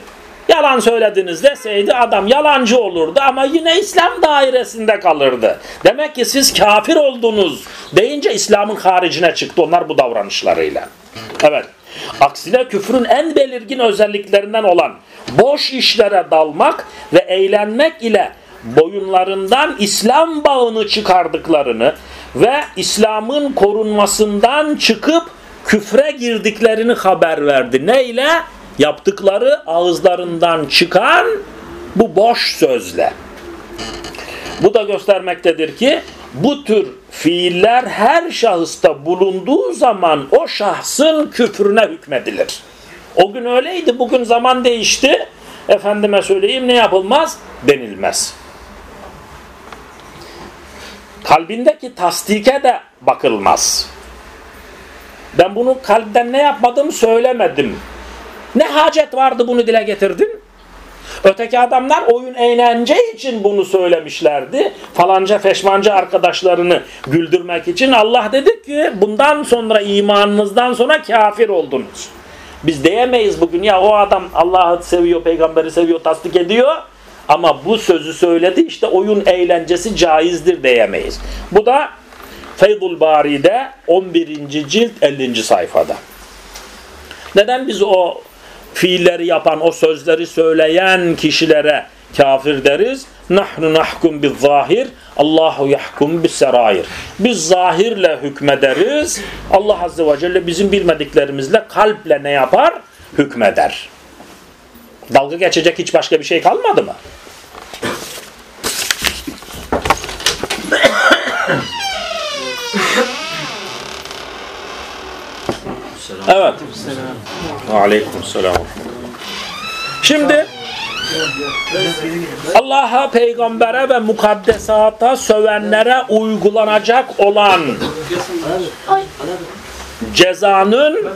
Yalan söylediniz deseydi adam yalancı olurdu ama yine İslam dairesinde kalırdı. Demek ki siz kafir oldunuz deyince İslam'ın haricine çıktı onlar bu davranışlarıyla. Evet. Aksine küfrün en belirgin özelliklerinden olan boş işlere dalmak ve eğlenmek ile boyunlarından İslam bağını çıkardıklarını ve İslam'ın korunmasından çıkıp küfre girdiklerini haber verdi. Neyle? Yaptıkları ağızlarından çıkan bu boş sözle. Bu da göstermektedir ki bu tür fiiller her şahısta bulunduğu zaman o şahsın küfrüne hükmedilir. O gün öyleydi, bugün zaman değişti. Efendime söyleyeyim ne yapılmaz? Denilmez. Kalbindeki tasdike de bakılmaz. Ben bunu kalpten ne yapmadım söylemedim. Ne hacet vardı bunu dile getirdin? Öteki adamlar oyun eğlence için bunu söylemişlerdi. Falanca feşmanca arkadaşlarını güldürmek için Allah dedi ki bundan sonra imanınızdan sonra kafir oldunuz. Biz diyemeyiz bugün ya o adam Allah'ı seviyor, peygamberi seviyor, tasdik ediyor. Ama bu sözü söyledi işte oyun eğlencesi caizdir diyemeyiz. Bu da Feydul Bari'de 11. cilt 50. sayfada. Neden biz o fiilleri yapan, o sözleri söyleyen kişilere kafir deriz? Nahnu nahkum bil zahir, Allahu yahkum bis serair. Biz zahirle hükmederiz. Allah azze ve celle bizim bilmediklerimizle kalple ne yapar? Hükmeder. Dalga geçecek hiç başka bir şey kalmadı mı? Evet. Aleyküm selam. Şimdi Allah'a, peygambere ve mukaddesata sövenlere uygulanacak olan cezanın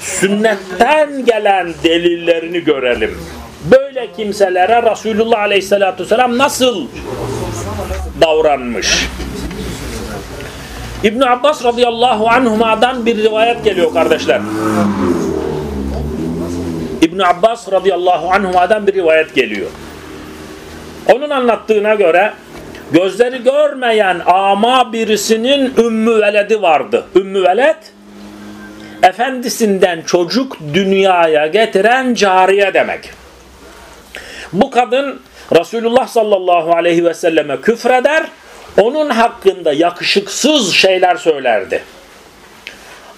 sünnetten gelen delillerini görelim. Böyle kimselere Resulullah Aleyhisselatü Vesselam nasıl davranmış? İbn Abbas radıyallahu anhuma'dan bir rivayet geliyor kardeşler. İbn Abbas radıyallahu anhuma'dan bir rivayet geliyor. Onun anlattığına göre gözleri görmeyen ama birisinin ümmü veledi vardı. Ümmü veled efendisinden çocuk dünyaya getiren cariye demek. Bu kadın Resulullah sallallahu aleyhi ve selleme küfreder onun hakkında yakışıksız şeyler söylerdi.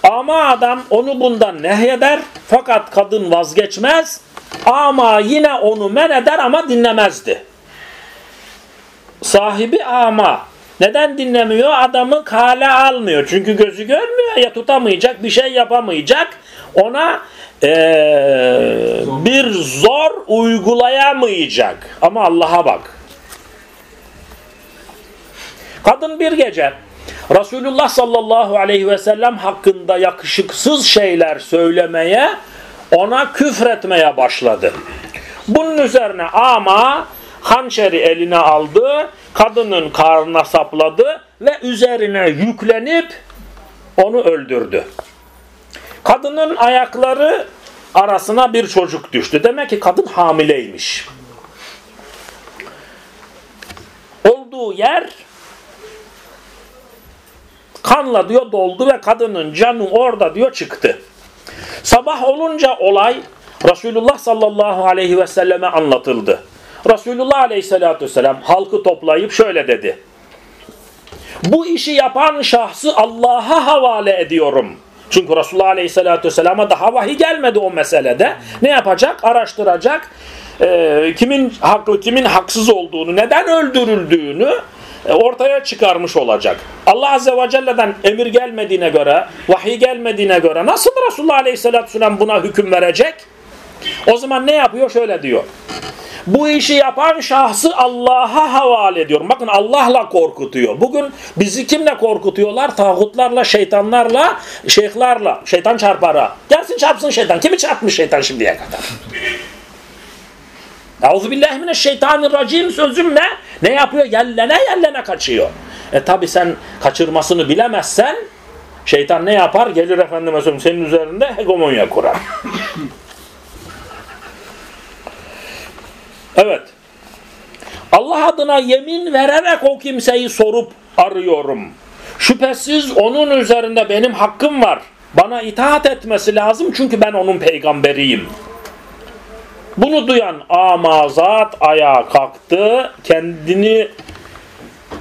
Ama adam onu bundan nehyeder fakat kadın vazgeçmez ama yine onu men eder ama dinlemezdi. Sahibi ama neden dinlemiyor? Adamı kale almıyor. Çünkü gözü görmüyor ya tutamayacak bir şey yapamayacak. Ona ee, bir zor uygulayamayacak. Ama Allah'a bak. Kadın bir gece Resulullah sallallahu aleyhi ve sellem hakkında yakışıksız şeyler söylemeye, ona küfretmeye başladı. Bunun üzerine ama hançeri eline aldı, kadının karnına sapladı ve üzerine yüklenip onu öldürdü. Kadının ayakları arasına bir çocuk düştü. Demek ki kadın hamileymiş. Olduğu yer kanla diyor doldu ve kadının canı orada diyor çıktı. Sabah olunca olay Resulullah sallallahu aleyhi ve selleme anlatıldı. Resulullah aleyhissalatü vesselam halkı toplayıp şöyle dedi. Bu işi yapan şahsı Allah'a havale ediyorum. Çünkü Resulullah aleyhissalatü vesselama daha vahiy gelmedi o meselede. Ne yapacak? Araştıracak. Ee, kimin haklı kimin haksız olduğunu, neden öldürüldüğünü e, ortaya çıkarmış olacak. Allah Azze ve Celle'den emir gelmediğine göre, vahiy gelmediğine göre nasıl Resulullah Aleyhisselatü Vesselam buna hüküm verecek? O zaman ne yapıyor? Şöyle diyor. Bu işi yapan şahsı Allah'a havale ediyor. Bakın Allah'la korkutuyor. Bugün bizi kimle korkutuyorlar? Tağutlarla, şeytanlarla, şeyhlarla. Şeytan çarpara. Gelsin çarpsın şeytan. Kimi çarpmış şeytan şimdiye kadar? Euzubillahimineşşeytanirracim sözüm ne? Ne yapıyor? Yellene yellene kaçıyor. E tabi sen kaçırmasını bilemezsen Şeytan ne yapar? Gelir efendime söyleyeyim senin üzerinde hegemonya kurar. Evet. Allah adına yemin vererek o kimseyi sorup arıyorum. Şüphesiz onun üzerinde benim hakkım var. Bana itaat etmesi lazım çünkü ben onun peygamberiyim. Bunu duyan amazat ayağa kalktı, kendini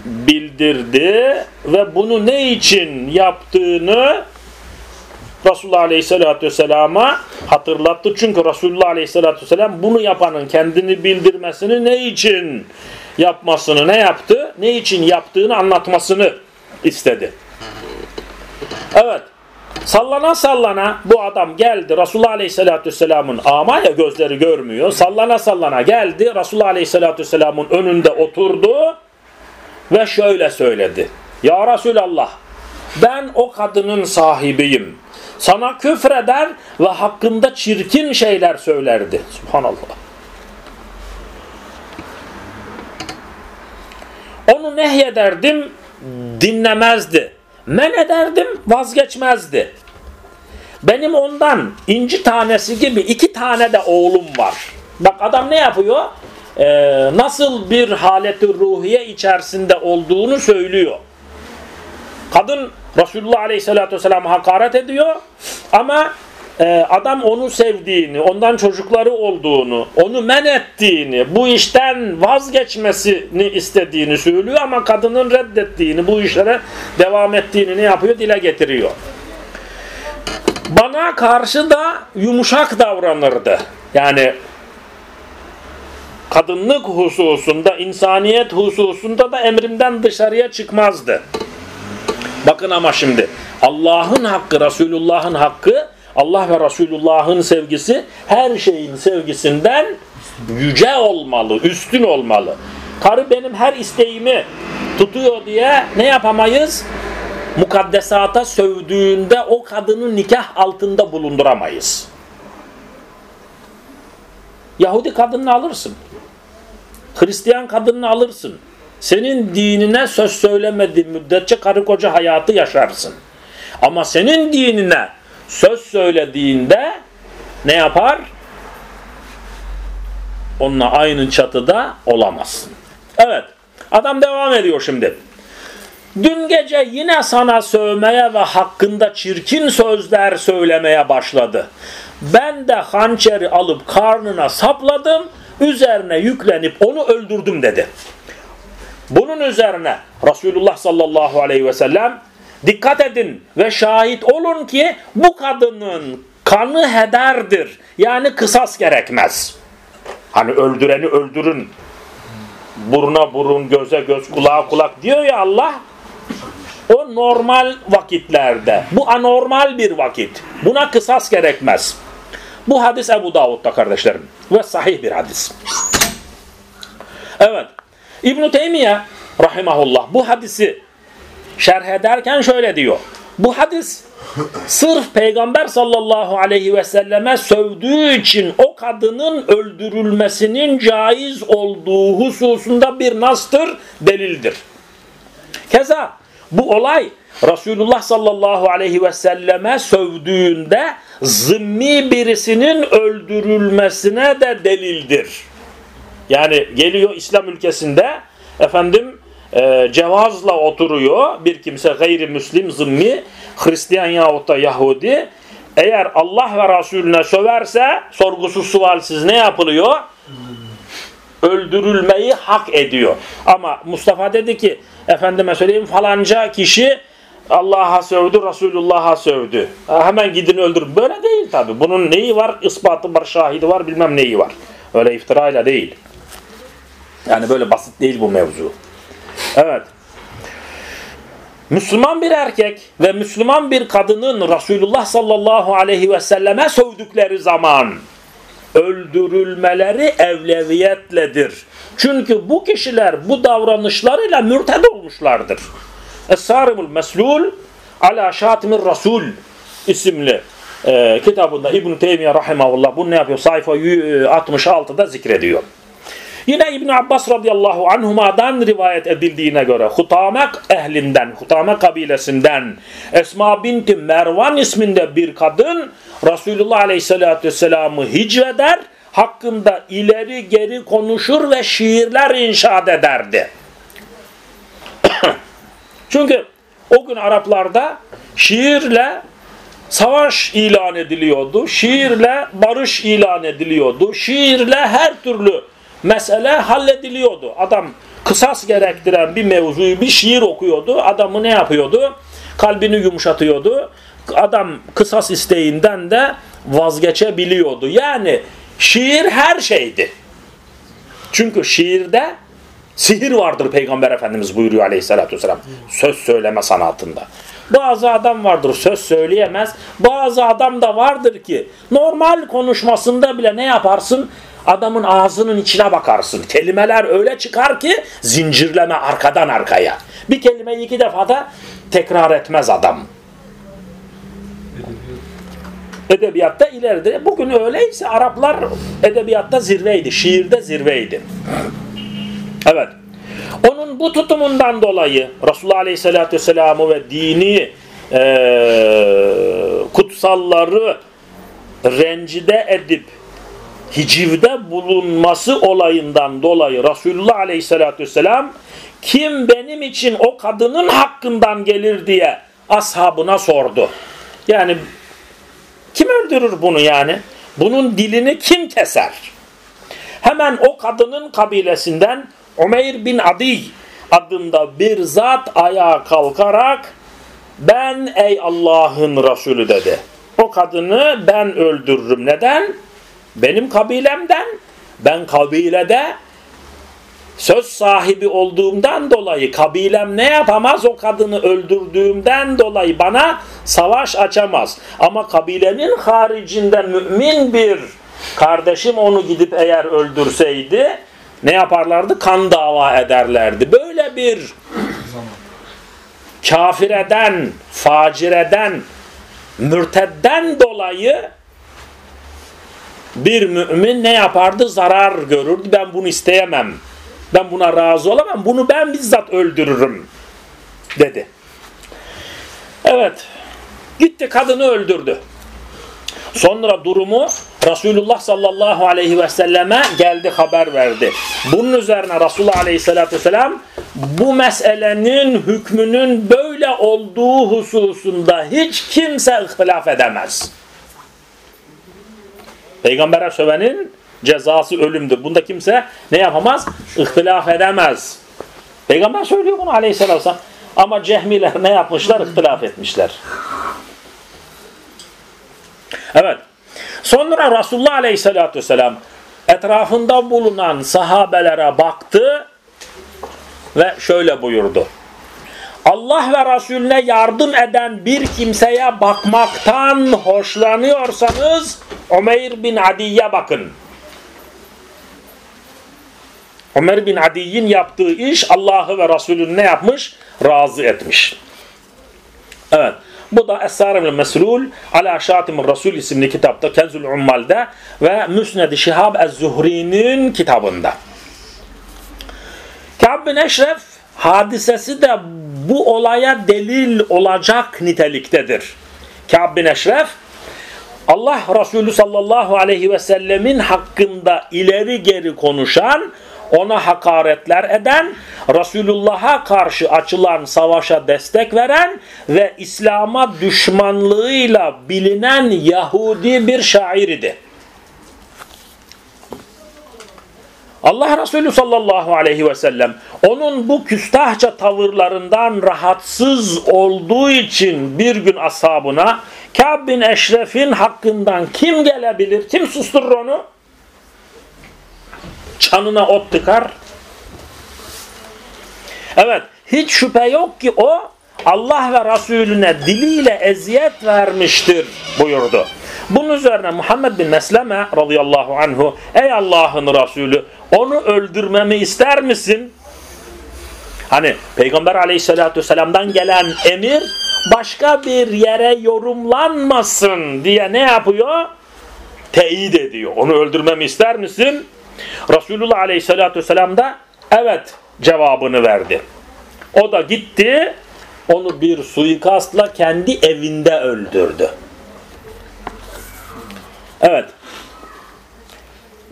bildirdi ve bunu ne için yaptığını Resulullah Aleyhisselatü Vesselam'a hatırlattı. Çünkü Resulullah Aleyhisselatü Vesselam bunu yapanın kendini bildirmesini ne için yapmasını ne yaptı? Ne için yaptığını anlatmasını istedi. Evet. Sallana sallana bu adam geldi. Resulullah Aleyhisselatü Vesselam'ın ama ya gözleri görmüyor. Sallana sallana geldi. Resulullah Aleyhisselatü Vesselam'ın önünde oturdu ve şöyle söyledi. Ya Resulallah ben o kadının sahibiyim. Sana küfreder ve hakkında çirkin şeyler söylerdi. Subhanallah. Onu nehyederdim, dinlemezdi. Men ederdim, vazgeçmezdi. Benim ondan inci tanesi gibi iki tane de oğlum var. Bak adam ne yapıyor? Ee, nasıl bir haleti ruhiye içerisinde olduğunu söylüyor. Kadın Resulullah Aleyhisselatü Vesselam'a hakaret ediyor ama adam onu sevdiğini, ondan çocukları olduğunu, onu men ettiğini, bu işten vazgeçmesini istediğini söylüyor ama kadının reddettiğini, bu işlere devam ettiğini ne yapıyor? Dile getiriyor. Bana karşı da yumuşak davranırdı. Yani kadınlık hususunda, insaniyet hususunda da emrimden dışarıya çıkmazdı. Bakın ama şimdi Allah'ın hakkı, Resulullah'ın hakkı, Allah ve Resulullah'ın sevgisi her şeyin sevgisinden yüce olmalı, üstün olmalı. Karı benim her isteğimi tutuyor diye ne yapamayız? Mukaddesata sövdüğünde o kadını nikah altında bulunduramayız. Yahudi kadını alırsın. Hristiyan kadını alırsın. Senin dinine söz söylemediği müddetçe karı koca hayatı yaşarsın. Ama senin dinine söz söylediğinde ne yapar? Onunla aynı çatıda olamazsın. Evet. Adam devam ediyor şimdi. Dün gece yine sana sövmeye ve hakkında çirkin sözler söylemeye başladı. Ben de hançeri alıp karnına sapladım, üzerine yüklenip onu öldürdüm dedi. Bunun üzerine Resulullah sallallahu aleyhi ve sellem dikkat edin ve şahit olun ki bu kadının kanı hederdir. Yani kısas gerekmez. Hani öldüreni öldürün. Buruna burun, göze göz, kulağa kulak diyor ya Allah. O normal vakitlerde. Bu anormal bir vakit. Buna kısas gerekmez. Bu hadis Ebu Davud'da kardeşlerim. Ve sahih bir hadis. Evet. İbn-i Teymiye rahimahullah bu hadisi şerh ederken şöyle diyor. Bu hadis sırf Peygamber sallallahu aleyhi ve selleme sövdüğü için o kadının öldürülmesinin caiz olduğu hususunda bir nastır, delildir. Keza bu olay Resulullah sallallahu aleyhi ve selleme sövdüğünde zımmi birisinin öldürülmesine de delildir. Yani geliyor İslam ülkesinde efendim e, cevazla oturuyor bir kimse gayrimüslim zımmi Hristiyan yahut da Yahudi eğer Allah ve Resulüne söverse sorgusuz sualsiz ne yapılıyor? Öldürülmeyi hak ediyor. Ama Mustafa dedi ki efendime söyleyeyim falanca kişi Allah'a sövdü, Resulullah'a sövdü. Hemen gidin öldürün. Böyle değil tabi. Bunun neyi var? Ispatı var, şahidi var, bilmem neyi var. Öyle iftirayla değil. Yani böyle basit değil bu mevzu. Evet. Müslüman bir erkek ve Müslüman bir kadının Resulullah sallallahu aleyhi ve selleme sövdükleri zaman öldürülmeleri evleviyetledir. Çünkü bu kişiler bu davranışlarıyla mürted olmuşlardır. Es-Sarimul Meslul ala Şatimir Rasul isimli e, kitabında İbn-i Teymiye Rahimahullah bunu ne yapıyor? Sayfa 66'da zikrediyor. Yine İbn Abbas radıyallahu anhuma'dan rivayet edildiğine göre Hutame ehlinden, Hutame kabilesinden Esma binti Mervan isminde bir kadın Resulullah aleyhissalatü vesselam'ı hicveder, hakkında ileri geri konuşur ve şiirler inşaat ederdi. Çünkü o gün Araplarda şiirle savaş ilan ediliyordu. Şiirle barış ilan ediliyordu. Şiirle her türlü mesele hallediliyordu. Adam kısas gerektiren bir mevzuyu bir şiir okuyordu. Adamı ne yapıyordu? Kalbini yumuşatıyordu. Adam kısas isteğinden de vazgeçebiliyordu. Yani şiir her şeydi. Çünkü şiirde sihir vardır Peygamber Efendimiz buyuruyor aleyhissalatü vesselam. Söz söyleme sanatında. Bazı adam vardır söz söyleyemez. Bazı adam da vardır ki normal konuşmasında bile ne yaparsın? Adamın ağzının içine bakarsın. Kelimeler öyle çıkar ki zincirleme arkadan arkaya. Bir kelimeyi iki defa da tekrar etmez adam. Edebiyatta ileride. Bugün öyleyse Araplar edebiyatta zirveydi. Şiirde zirveydi. Evet. Onun bu tutumundan dolayı Resulullah Aleyhisselatü Vesselam'ı ve dini e, kutsalları rencide edip hicivde bulunması olayından dolayı Resulullah Aleyhisselatü Vesselam kim benim için o kadının hakkından gelir diye ashabına sordu. Yani kim öldürür bunu yani? Bunun dilini kim keser? Hemen o kadının kabilesinden Umeyr bin Adi adında bir zat ayağa kalkarak ben ey Allah'ın Resulü dedi. O kadını ben öldürürüm. Neden? Benim kabilemden. Ben kabilede söz sahibi olduğumdan dolayı kabilem ne yapamaz? O kadını öldürdüğümden dolayı bana savaş açamaz. Ama kabilenin haricinden mümin bir kardeşim onu gidip eğer öldürseydi ne yaparlardı? Kan dava ederlerdi. Böyle bir kafireden, facireden, mürtedden dolayı bir mümin ne yapardı? Zarar görürdü. Ben bunu isteyemem. Ben buna razı olamam. Bunu ben bizzat öldürürüm dedi. Evet. Gitti kadını öldürdü. Sonra durumu Resulullah sallallahu aleyhi ve selleme geldi haber verdi. Bunun üzerine Resulullah aleyhissalatü vesselam bu meselenin hükmünün böyle olduğu hususunda hiç kimse ihtilaf edemez. Peygamber'e sövenin cezası ölümdür. Bunda kimse ne yapamaz? İhtilaf edemez. Peygamber söylüyor bunu aleyhissalatü vesselam. Ama cehmiler ne yapmışlar? İhtilaf etmişler. Evet. Sonra Resulullah Aleyhisselatü Vesselam etrafında bulunan sahabelere baktı ve şöyle buyurdu. Allah ve Resulüne yardım eden bir kimseye bakmaktan hoşlanıyorsanız Ömer bin Adi'ye bakın. Ömer bin Adi'nin yaptığı iş Allah'ı ve Resulünü ne yapmış? Razı etmiş. Evet. Bu da Es-Sarım Meslul Ala Şatimur Resul isimli kitapta Kenzul Ummal'de ve Müsned-i Şihab Ez-Zuhri'nin kitabında. Kâb bin Eşref hadisesi de bu olaya delil olacak niteliktedir. Kâb bin Eşref Allah Resulü sallallahu aleyhi ve sellemin hakkında ileri geri konuşan ona hakaretler eden, Resulullah'a karşı açılan savaşa destek veren ve İslam'a düşmanlığıyla bilinen Yahudi bir şair idi. Allah Resulü sallallahu aleyhi ve sellem onun bu küstahça tavırlarından rahatsız olduğu için bir gün ashabına Kâb bin Eşref'in hakkından kim gelebilir, kim susturur onu? Çanına ot tıkar. Evet, hiç şüphe yok ki o Allah ve Resulüne diliyle eziyet vermiştir buyurdu. Bunun üzerine Muhammed bin Mesleme radıyallahu anhu ey Allah'ın Resulü onu öldürmemi ister misin? Hani Peygamber aleyhissalatü vesselam'dan gelen emir başka bir yere yorumlanmasın diye ne yapıyor? Teyit ediyor. Onu öldürmemi ister misin? Resulullah Aleyhisselatü Vesselam da evet cevabını verdi. O da gitti onu bir suikastla kendi evinde öldürdü. Evet.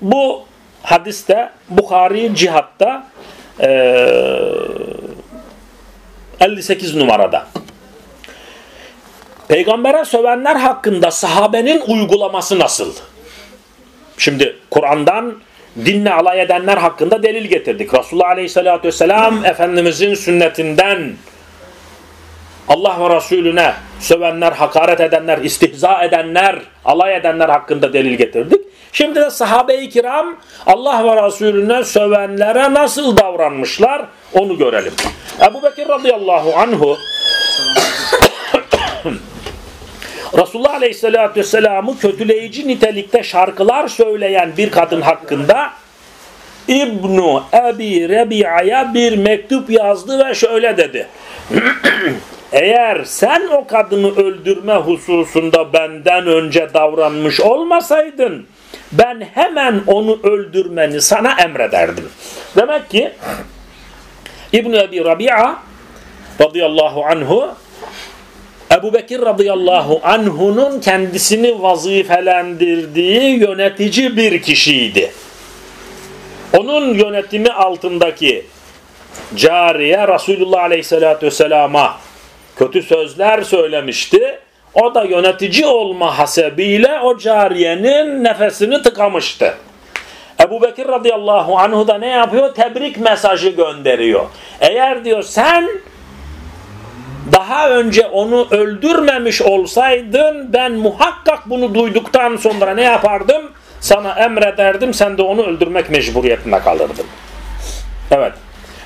Bu hadiste Bukhari cihatta eee 58 numarada. Peygambere sövenler hakkında sahabenin uygulaması nasıl? Şimdi Kur'an'dan dinle alay edenler hakkında delil getirdik. Resulullah Aleyhisselatü Vesselam Efendimizin sünnetinden Allah ve Resulüne sövenler, hakaret edenler, istihza edenler, alay edenler hakkında delil getirdik. Şimdi de sahabe-i kiram Allah ve Resulüne sövenlere nasıl davranmışlar onu görelim. Ebu Bekir radıyallahu anhu Resulullah Aleyhisselatü Vesselam'ı kötüleyici nitelikte şarkılar söyleyen bir kadın hakkında İbnu Ebi Rebi'a'ya bir mektup yazdı ve şöyle dedi. Eğer sen o kadını öldürme hususunda benden önce davranmış olmasaydın ben hemen onu öldürmeni sana emrederdim. Demek ki İbn-i Ebi Rabia radıyallahu anhu Ebu Bekir radıyallahu anhunun kendisini vazifelendirdiği yönetici bir kişiydi. Onun yönetimi altındaki cariye Resulullah aleyhissalatü vesselama kötü sözler söylemişti. O da yönetici olma hasebiyle o cariyenin nefesini tıkamıştı. Ebu Bekir radıyallahu anhu da ne yapıyor? Tebrik mesajı gönderiyor. Eğer diyor sen daha önce onu öldürmemiş olsaydın ben muhakkak bunu duyduktan sonra ne yapardım? Sana emrederdim sen de onu öldürmek mecburiyetinde kalırdın. Evet.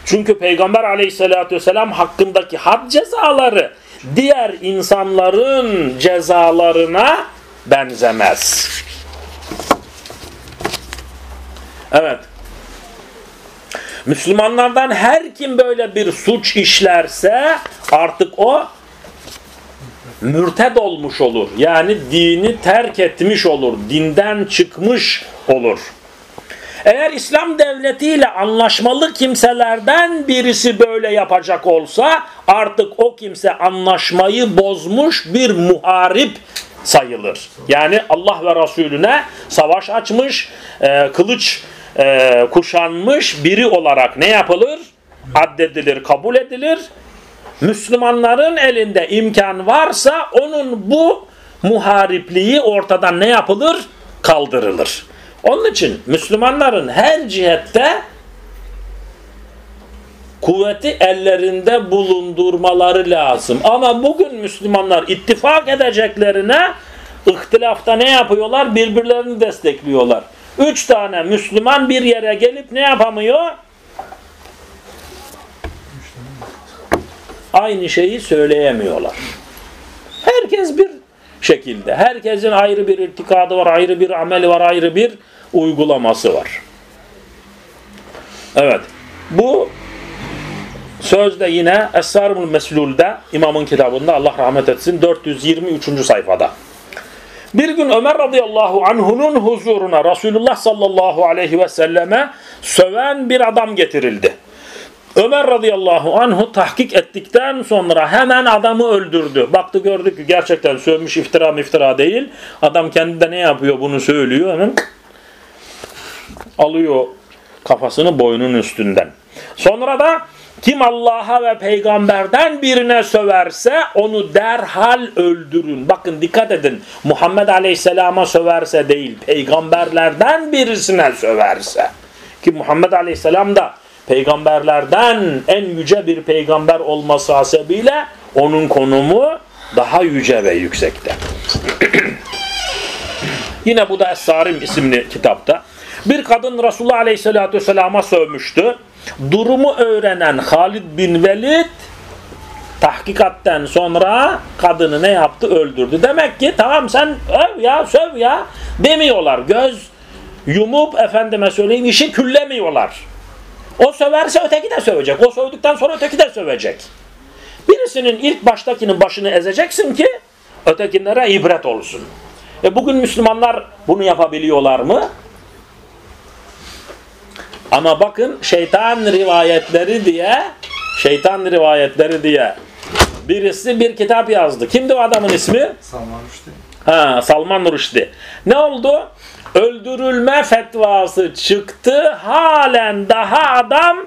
Çünkü Peygamber aleyhissalatü vesselam hakkındaki had cezaları diğer insanların cezalarına benzemez. Evet. Müslümanlardan her kim böyle bir suç işlerse artık o mürted olmuş olur. Yani dini terk etmiş olur. Dinden çıkmış olur. Eğer İslam devletiyle anlaşmalı kimselerden birisi böyle yapacak olsa artık o kimse anlaşmayı bozmuş bir muharip sayılır. Yani Allah ve Resulüne savaş açmış, e, kılıç e, kuşanmış biri olarak ne yapılır? Addedilir, kabul edilir. Müslümanların elinde imkan varsa onun bu muharipliği ortadan ne yapılır? Kaldırılır. Onun için Müslümanların her cihette kuvveti ellerinde bulundurmaları lazım. Ama bugün Müslümanlar ittifak edeceklerine ihtilafta ne yapıyorlar? Birbirlerini destekliyorlar. Üç tane Müslüman bir yere gelip ne yapamıyor? Aynı şeyi söyleyemiyorlar. Herkes bir şekilde. Herkesin ayrı bir irtikadı var, ayrı bir ameli var, ayrı bir uygulaması var. Evet. Bu sözde yine Es-Sarımul Meslul'de imamın kitabında Allah rahmet etsin 423. sayfada. Bir gün Ömer radıyallahu anhunun huzuruna Resulullah sallallahu aleyhi ve selleme söven bir adam getirildi. Ömer radıyallahu anhu tahkik ettikten sonra hemen adamı öldürdü. Baktı gördü ki gerçekten sövmüş iftira iftira değil. Adam kendi de ne yapıyor bunu söylüyor hemen alıyor kafasını boynun üstünden. Sonra da kim Allah'a ve peygamberden birine söverse onu derhal öldürün. Bakın dikkat edin. Muhammed Aleyhisselam'a söverse değil, peygamberlerden birisine söverse. Ki Muhammed Aleyhisselam da peygamberlerden en yüce bir peygamber olması hasebiyle onun konumu daha yüce ve yüksekte. Yine bu da Es-Sarim isimli kitapta. Bir kadın Resulullah Aleyhisselatü Vesselam'a sövmüştü. Durumu öğrenen Halid bin Velid tahkikatten sonra kadını ne yaptı? Öldürdü. Demek ki tamam sen öv ya söv ya demiyorlar. Göz yumup efendime söyleyeyim işi küllemiyorlar. O söverse öteki de sövecek. O sövdükten sonra öteki de sövecek. Birisinin ilk baştakinin başını ezeceksin ki ötekilere ibret olsun. E bugün Müslümanlar bunu yapabiliyorlar mı? Ama bakın şeytan rivayetleri diye şeytan rivayetleri diye birisi bir kitap yazdı. Kimdi o adamın ismi? Salman Rushdie. Ha, Salman Rushdie. Ne oldu? Öldürülme fetvası çıktı. Halen daha adam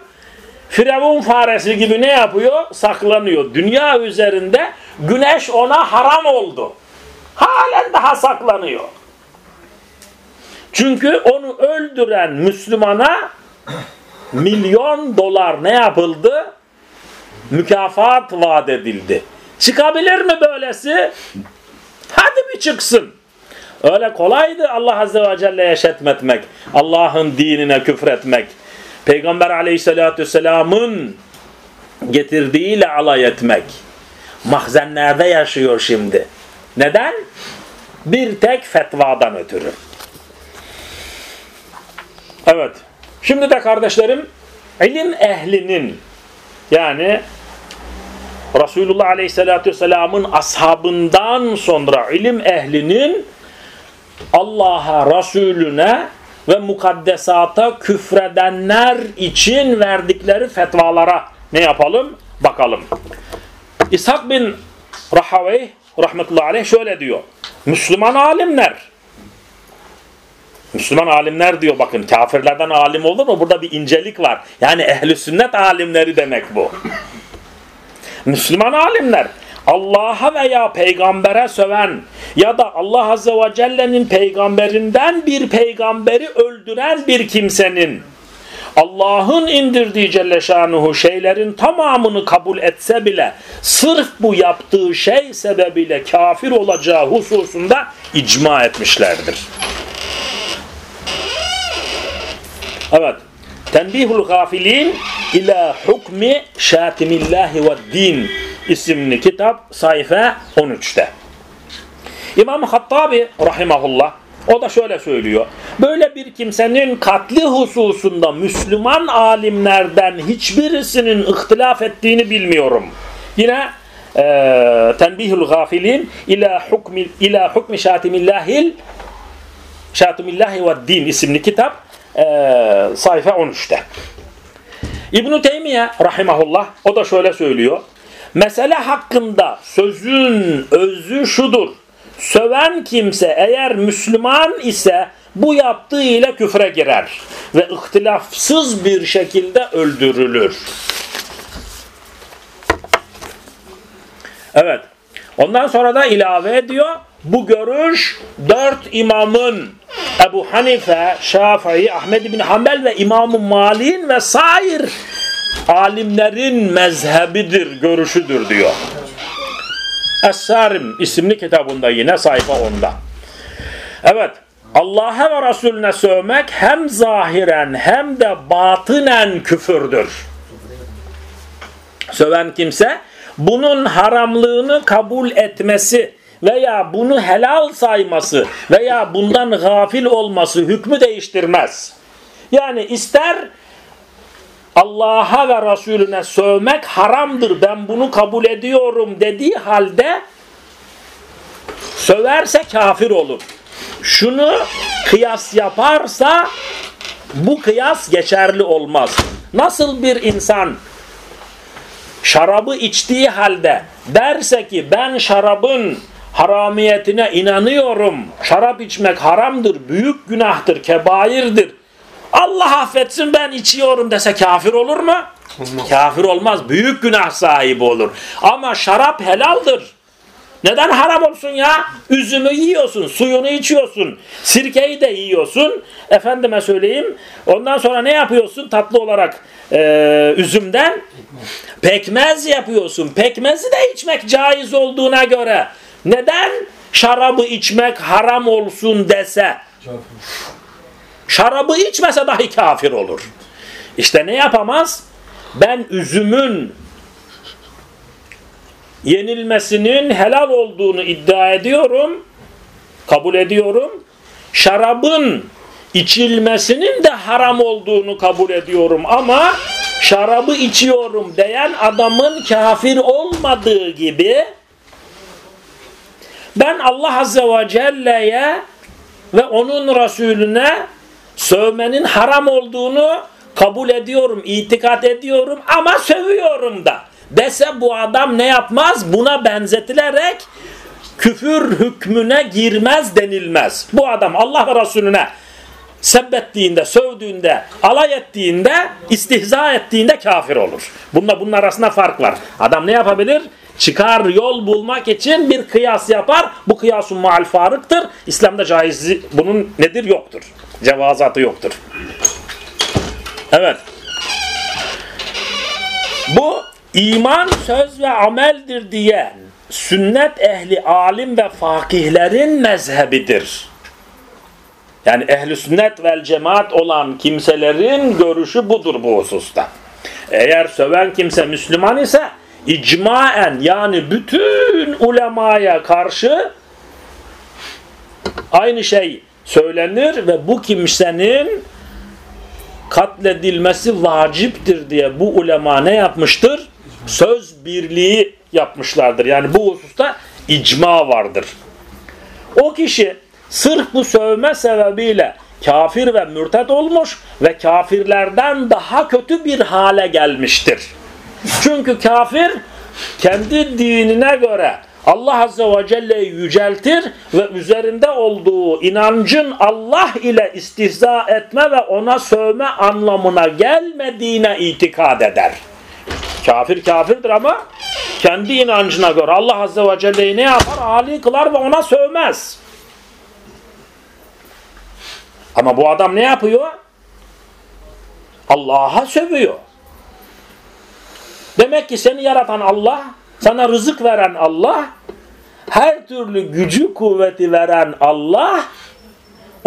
Firavun faresi gibi ne yapıyor? Saklanıyor. Dünya üzerinde güneş ona haram oldu. Halen daha saklanıyor. Çünkü onu öldüren Müslümana milyon dolar ne yapıldı? Mükafat vaat edildi. Çıkabilir mi böylesi? Hadi bir çıksın. Öyle kolaydı Allah Azze ve Celle'ye şetmetmek. Allah'ın dinine küfretmek. Peygamber Aleyhisselatü Vesselam'ın getirdiğiyle alay etmek. Mahzenlerde yaşıyor şimdi. Neden? Bir tek fetvadan ötürü. Evet. Şimdi de kardeşlerim ilim ehlinin yani Resulullah Aleyhisselatü Vesselam'ın ashabından sonra ilim ehlinin Allah'a, Resulüne ve mukaddesata küfredenler için verdikleri fetvalara ne yapalım? Bakalım. İshak bin Rahavey rahmetullahi aleyh şöyle diyor. Müslüman alimler Müslüman alimler diyor bakın kafirlerden alim olur mu? Burada bir incelik var. Yani ehli sünnet alimleri demek bu. Müslüman alimler Allah'a veya peygambere söven ya da Allah Azze ve Celle'nin peygamberinden bir peygamberi öldüren bir kimsenin Allah'ın indirdiği Celle Şanuhu şeylerin tamamını kabul etse bile sırf bu yaptığı şey sebebiyle kafir olacağı hususunda icma etmişlerdir. Evet. Tenbihul gafilin ila hukmi şatimillahi ve din isimli kitap sayfa 13'te. İmam Hattabi rahimahullah o da şöyle söylüyor. Böyle bir kimsenin katli hususunda Müslüman alimlerden hiçbirisinin ihtilaf ettiğini bilmiyorum. Yine e, Tenbihul Gafilin ila hukmi ila hukmi şatimillahil Şatimillahi ve Din isimli kitap e, sayfa 13'te. İbn-i Teymiye rahimahullah o da şöyle söylüyor. Mesele hakkında sözün özü şudur. Söven kimse eğer Müslüman ise bu yaptığı ile küfre girer ve ihtilafsız bir şekilde öldürülür. Evet. Ondan sonra da ilave ediyor. Bu görüş dört imamın Ebu Hanife, Şafii, Ahmed bin Hanbel ve İmam-ı Malik'in ve sair alimlerin mezhebidir, görüşüdür diyor. Es-Sarim isimli kitabında yine sayfa 10'da. Evet. Allah'a ve Resulüne sövmek hem zahiren hem de batınen küfürdür. Söven kimse bunun haramlığını kabul etmesi veya bunu helal sayması veya bundan gafil olması hükmü değiştirmez. Yani ister Allah'a ve Resulüne sövmek haramdır ben bunu kabul ediyorum dediği halde söverse kafir olur. Şunu kıyas yaparsa bu kıyas geçerli olmaz. Nasıl bir insan şarabı içtiği halde derse ki ben şarabın haramiyetine inanıyorum. Şarap içmek haramdır, büyük günahtır, kebairdir. Allah affetsin ben içiyorum dese kafir olur mu? Olmaz. Kafir olmaz. Büyük günah sahibi olur. Ama şarap helaldir. Neden haram olsun ya? Üzümü yiyorsun, suyunu içiyorsun, sirkeyi de yiyorsun. Efendime söyleyeyim. Ondan sonra ne yapıyorsun tatlı olarak e, üzümden? Pekmez yapıyorsun. Pekmezi de içmek caiz olduğuna göre. Neden şarabı içmek haram olsun dese? Şarabı içmese dahi kafir olur. İşte ne yapamaz? Ben üzümün yenilmesinin helal olduğunu iddia ediyorum. Kabul ediyorum. Şarabın içilmesinin de haram olduğunu kabul ediyorum ama şarabı içiyorum diyen adamın kafir olmadığı gibi ben Allah Azze ve Celle'ye ve onun Resulüne sövmenin haram olduğunu kabul ediyorum, itikat ediyorum ama sövüyorum da dese bu adam ne yapmaz? Buna benzetilerek küfür hükmüne girmez denilmez. Bu adam Allah ve Resulüne sebbettiğinde, sövdüğünde, alay ettiğinde, istihza ettiğinde kafir olur. Bununla bunun arasında fark var. Adam ne yapabilir? Çıkar yol bulmak için bir kıyas yapar. Bu kıyasun maal farıktır. İslam'da caiz bunun nedir? Yoktur. Cevazatı yoktur. Evet. Bu iman söz ve ameldir diye sünnet ehli alim ve fakihlerin mezhebidir. Yani ehli sünnet vel cemaat olan kimselerin görüşü budur bu hususta. Eğer söven kimse Müslüman ise icmaen yani bütün ulemaya karşı aynı şey söylenir ve bu kimsenin katledilmesi vaciptir diye bu ulema ne yapmıştır? Söz birliği yapmışlardır. Yani bu hususta icma vardır. O kişi sırf bu sövme sebebiyle kafir ve mürted olmuş ve kafirlerden daha kötü bir hale gelmiştir. Çünkü kafir kendi dinine göre Allah Azze ve Celle'yi yüceltir ve üzerinde olduğu inancın Allah ile istihza etme ve ona sövme anlamına gelmediğine itikad eder. Kafir kafirdir ama kendi inancına göre Allah Azze ve Celle'yi ne yapar? Ali kılar ve ona sövmez. Ama bu adam ne yapıyor? Allah'a sövüyor. Demek ki seni yaratan Allah, sana rızık veren Allah, her türlü gücü kuvveti veren Allah,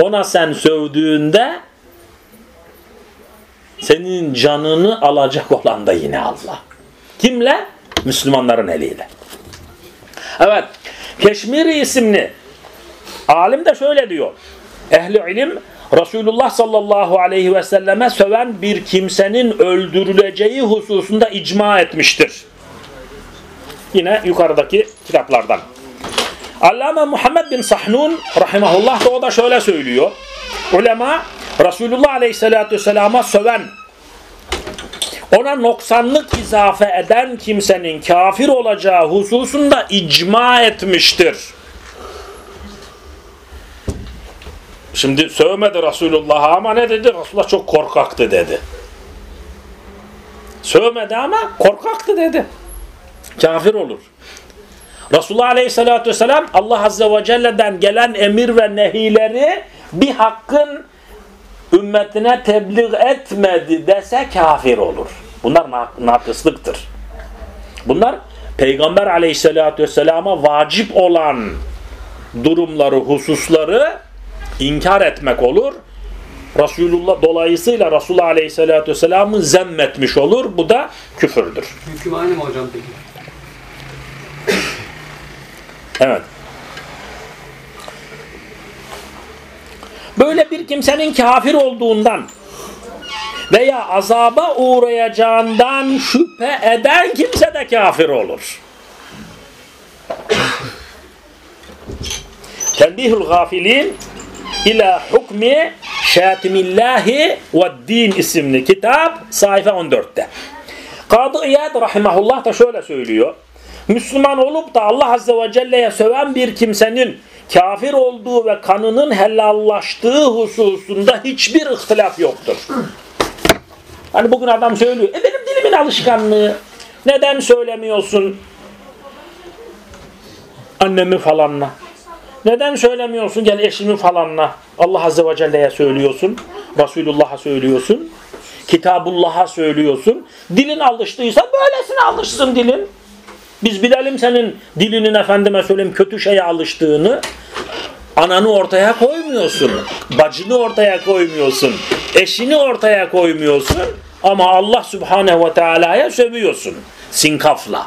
ona sen sövdüğünde senin canını alacak olan da yine Allah. Kimle? Müslümanların eliyle. Evet, Keşmiri isimli alim de şöyle diyor. Ehli ilim Resulullah sallallahu aleyhi ve selleme söven bir kimsenin öldürüleceği hususunda icma etmiştir. Yine yukarıdaki kitaplardan. Allame Muhammed bin Sahnun rahimahullah da o da şöyle söylüyor. Ulema Resulullah aleyhissalatü vesselama söven ona noksanlık izafe eden kimsenin kafir olacağı hususunda icma etmiştir. Şimdi sövmedi Resulullah'a ama ne dedi? Resulullah çok korkaktı dedi. Sövmedi ama korkaktı dedi. Kafir olur. Resulullah Aleyhisselatü Vesselam Allah Azze ve Celle'den gelen emir ve nehileri bir hakkın ümmetine tebliğ etmedi dese kafir olur. Bunlar nakıslıktır. Bunlar Peygamber Aleyhisselatü Vesselam'a vacip olan durumları, hususları inkar etmek olur. Resulullah dolayısıyla Resulullah Aleyhisselatü Vesselam'ı zemmetmiş olur. Bu da küfürdür. Hüküm aynı mı hocam peki? Evet. Böyle bir kimsenin kafir olduğundan veya azaba uğrayacağından şüphe eden kimse de kafir olur. Tembihul gafilin ila hukmi şatimillahi ve din isimli kitap sayfa 14'te. Kadı İyad rahimahullah da şöyle söylüyor. Müslüman olup da Allah Azze ve Celle'ye söven bir kimsenin kafir olduğu ve kanının helallaştığı hususunda hiçbir ihtilaf yoktur. Hani bugün adam söylüyor, e benim dilimin alışkanlığı, neden söylemiyorsun annemi falanla? Neden söylemiyorsun gel eşimi falanla? Allah Azze ve Celle'ye söylüyorsun, Resulullah'a söylüyorsun, Kitabullah'a söylüyorsun. Dilin alıştıysa böylesine alışsın dilin. Biz bilelim senin dilinin efendime söyleyeyim kötü şeye alıştığını. Ananı ortaya koymuyorsun. Bacını ortaya koymuyorsun. Eşini ortaya koymuyorsun. Ama Allah Subhanahu ve Teala'ya sövüyorsun. Sinkafla.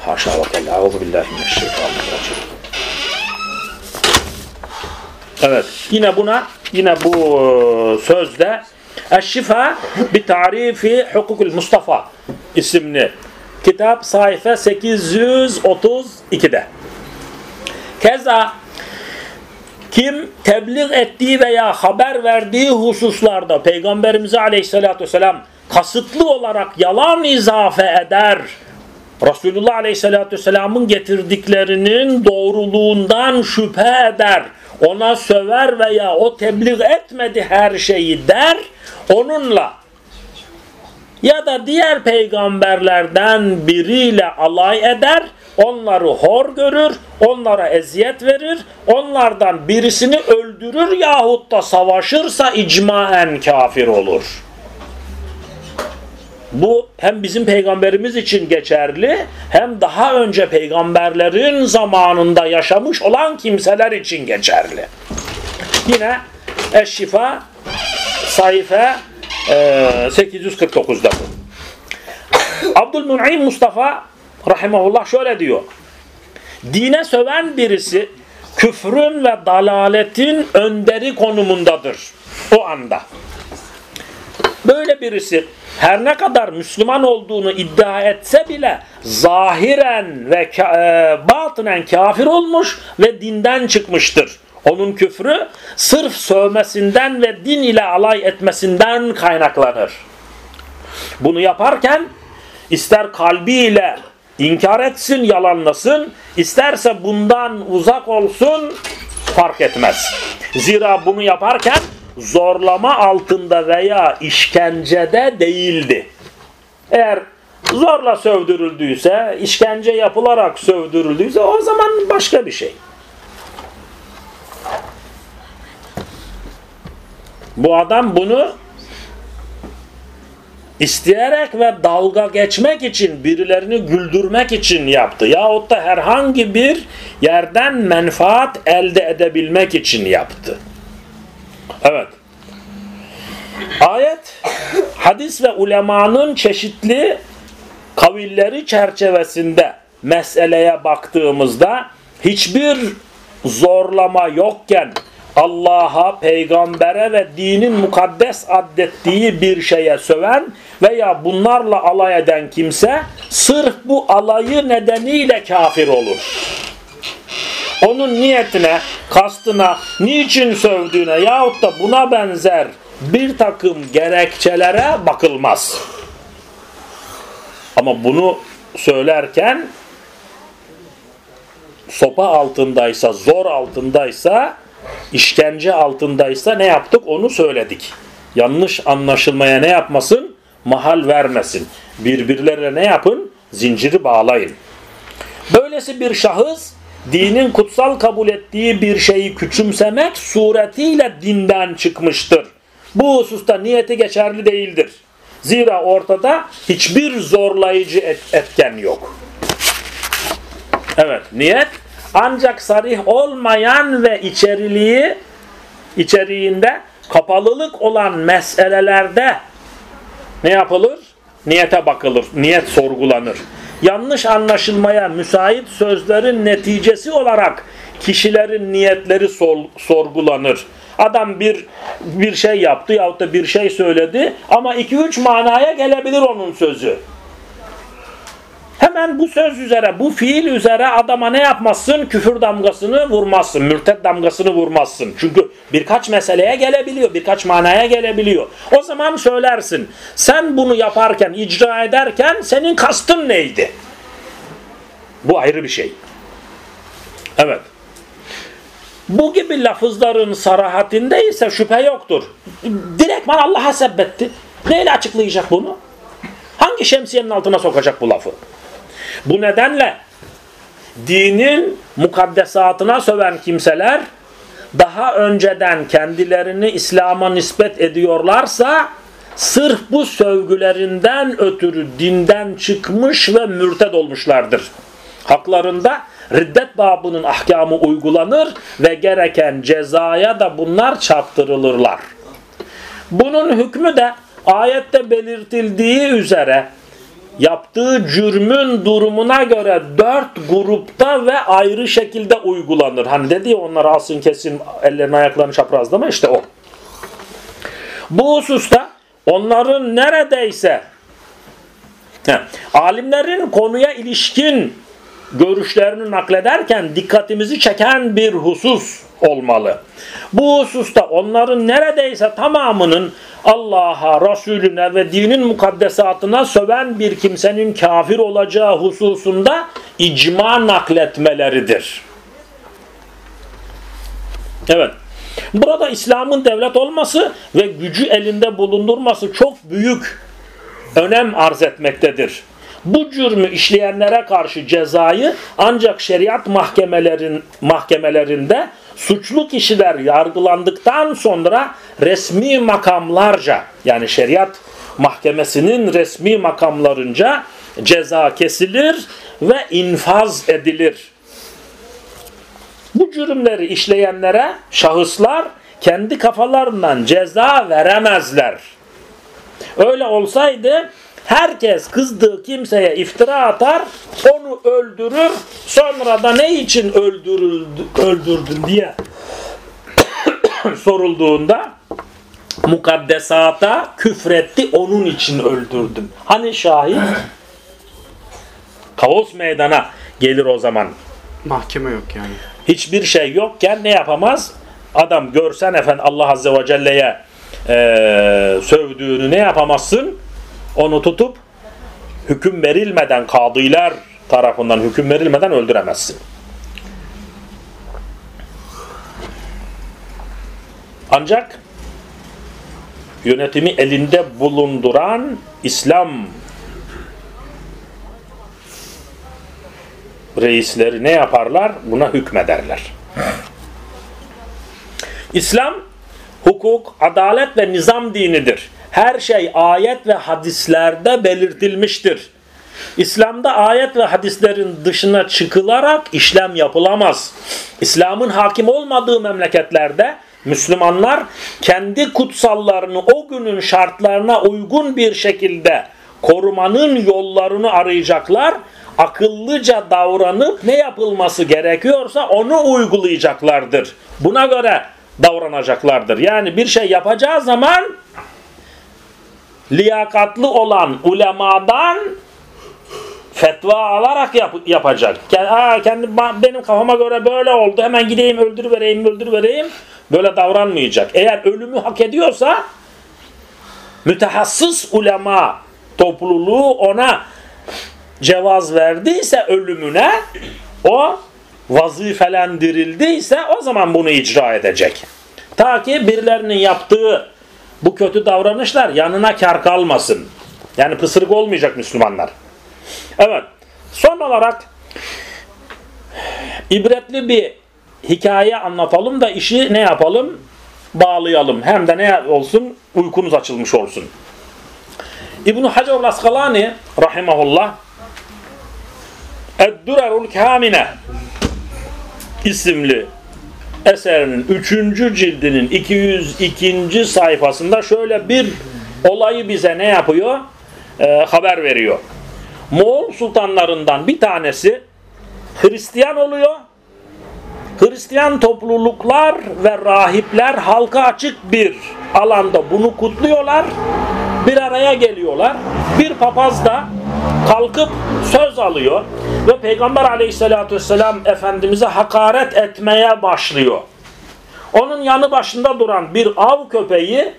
Haşa ve kella. Euzu billahi mineşşeytanirracim. Evet. Yine buna yine bu e, sözde Eşşifa bi tarifi hukukul Mustafa isimli kitap sayfa 832'de. Keza Kim tebliğ ettiği veya haber verdiği hususlarda Peygamberimize aleyhissalatü vesselam kasıtlı olarak yalan izafe eder. Resulullah aleyhissalatü vesselamın getirdiklerinin doğruluğundan şüphe eder. Ona söver veya o tebliğ etmedi her şeyi der. Onunla ya da diğer peygamberlerden biriyle alay eder, onları hor görür, onlara eziyet verir, onlardan birisini öldürür yahut da savaşırsa icmaen kafir olur. Bu hem bizim peygamberimiz için geçerli hem daha önce peygamberlerin zamanında yaşamış olan kimseler için geçerli. Yine Eşşifa sayfa 849'da bu. Abdülmun'im Mustafa rahimahullah şöyle diyor. Dine söven birisi küfrün ve dalaletin önderi konumundadır o anda. Böyle birisi her ne kadar Müslüman olduğunu iddia etse bile zahiren ve ka e, batınen kafir olmuş ve dinden çıkmıştır. Onun küfrü sırf sövmesinden ve din ile alay etmesinden kaynaklanır. Bunu yaparken ister kalbiyle inkar etsin, yalanlasın, isterse bundan uzak olsun fark etmez. Zira bunu yaparken zorlama altında veya işkencede değildi. Eğer zorla sövdürüldüyse, işkence yapılarak sövdürüldüyse o zaman başka bir şey. Bu adam bunu isteyerek ve dalga geçmek için, birilerini güldürmek için yaptı. Yahut da herhangi bir yerden menfaat elde edebilmek için yaptı. Evet. Ayet, hadis ve ulemanın çeşitli kavilleri çerçevesinde meseleye baktığımızda hiçbir zorlama yokken Allah'a, peygambere ve dinin mukaddes addettiği bir şeye söven veya bunlarla alay eden kimse sırf bu alayı nedeniyle kafir olur. Onun niyetine, kastına, niçin sövdüğüne yahut da buna benzer bir takım gerekçelere bakılmaz. Ama bunu söylerken sopa altındaysa, zor altındaysa, işkence altındaysa ne yaptık onu söyledik. Yanlış anlaşılmaya ne yapmasın? Mahal vermesin. Birbirlerine ne yapın? Zinciri bağlayın. Böylesi bir şahıs dinin kutsal kabul ettiği bir şeyi küçümsemek suretiyle dinden çıkmıştır. Bu hususta niyeti geçerli değildir. Zira ortada hiçbir zorlayıcı etken yok. Evet, niyet ancak sarih olmayan ve içeriliği içeriğinde kapalılık olan meselelerde ne yapılır? Niyete bakılır, niyet sorgulanır. Yanlış anlaşılmaya müsait sözlerin neticesi olarak kişilerin niyetleri sor, sorgulanır. Adam bir bir şey yaptı yahut da bir şey söyledi ama iki üç manaya gelebilir onun sözü. Hemen bu söz üzere, bu fiil üzere adama ne yapmazsın? Küfür damgasını vurmazsın, mürted damgasını vurmazsın. Çünkü birkaç meseleye gelebiliyor, birkaç manaya gelebiliyor. O zaman söylersin, sen bunu yaparken, icra ederken senin kastın neydi? Bu ayrı bir şey. Evet. Bu gibi lafızların sarahatinde ise şüphe yoktur. Direktman Allah'a sebbetti. Neyle açıklayacak bunu? Hangi şemsiyenin altına sokacak bu lafı? Bu nedenle dinin mukaddesatına söven kimseler daha önceden kendilerini İslam'a nispet ediyorlarsa sırf bu sövgülerinden ötürü dinden çıkmış ve mürted olmuşlardır. Haklarında riddet babının ahkamı uygulanır ve gereken cezaya da bunlar çarptırılırlar. Bunun hükmü de ayette belirtildiği üzere yaptığı cürmün durumuna göre dört grupta ve ayrı şekilde uygulanır. Hani dedi ya onları alsın kesin ellerini ayaklarını çaprazlama işte o. Bu hususta onların neredeyse he, alimlerin konuya ilişkin görüşlerini naklederken dikkatimizi çeken bir husus olmalı. Bu hususta onların neredeyse tamamının Allah'a, Resulüne ve dinin mukaddesatına söven bir kimsenin kafir olacağı hususunda icma nakletmeleridir. Evet. Burada İslam'ın devlet olması ve gücü elinde bulundurması çok büyük önem arz etmektedir. Bu cürmü işleyenlere karşı cezayı ancak şeriat mahkemelerin mahkemelerinde suçlu kişiler yargılandıktan sonra resmi makamlarca yani şeriat mahkemesinin resmi makamlarınca ceza kesilir ve infaz edilir. Bu cürümleri işleyenlere şahıslar kendi kafalarından ceza veremezler. Öyle olsaydı herkes kızdığı kimseye iftira atar, onu öldürür, sonra da ne için öldürüldü, öldürdün diye sorulduğunda mukaddesata küfretti, onun için öldürdüm. Hani şahit? Kaos meydana gelir o zaman. Mahkeme yok yani. Hiçbir şey yokken ne yapamaz? Adam görsen efendim Allah Azze ve Celle'ye e, sövdüğünü ne yapamazsın? Onu tutup hüküm verilmeden kadılar tarafından hüküm verilmeden öldüremezsin. Ancak yönetimi elinde bulunduran İslam reisleri ne yaparlar? Buna hükmederler. İslam hukuk, adalet ve nizam dinidir. Her şey ayet ve hadislerde belirtilmiştir. İslam'da ayet ve hadislerin dışına çıkılarak işlem yapılamaz. İslam'ın hakim olmadığı memleketlerde Müslümanlar kendi kutsallarını o günün şartlarına uygun bir şekilde korumanın yollarını arayacaklar. Akıllıca davranıp ne yapılması gerekiyorsa onu uygulayacaklardır. Buna göre davranacaklardır. Yani bir şey yapacağı zaman liyakatlı olan ulemadan fetva alarak yap yapacak. Aa, kendi benim kafama göre böyle oldu. Hemen gideyim öldür vereyim, öldür vereyim. Böyle davranmayacak. Eğer ölümü hak ediyorsa mütehassıs ulema topluluğu ona cevaz verdiyse ölümüne o vazifelendirildiyse o zaman bunu icra edecek. Ta ki birilerinin yaptığı bu kötü davranışlar yanına kar kalmasın. Yani pısırık olmayacak Müslümanlar. Evet. Son olarak ibretli bir hikaye anlatalım da işi ne yapalım? Bağlayalım. Hem de ne olsun? Uykunuz açılmış olsun. İbn-i Hacer Askalani rahimahullah Eddurerul Kamine isimli eserinin 3. cildinin 202. sayfasında şöyle bir olayı bize ne yapıyor? Ee, haber veriyor. Moğol sultanlarından bir tanesi Hristiyan oluyor. Hristiyan topluluklar ve rahipler halka açık bir alanda bunu kutluyorlar. Bir araya geliyorlar. Bir papaz da kalkıp söz alıyor ve Peygamber aleyhissalatü vesselam Efendimiz'e hakaret etmeye başlıyor. Onun yanı başında duran bir av köpeği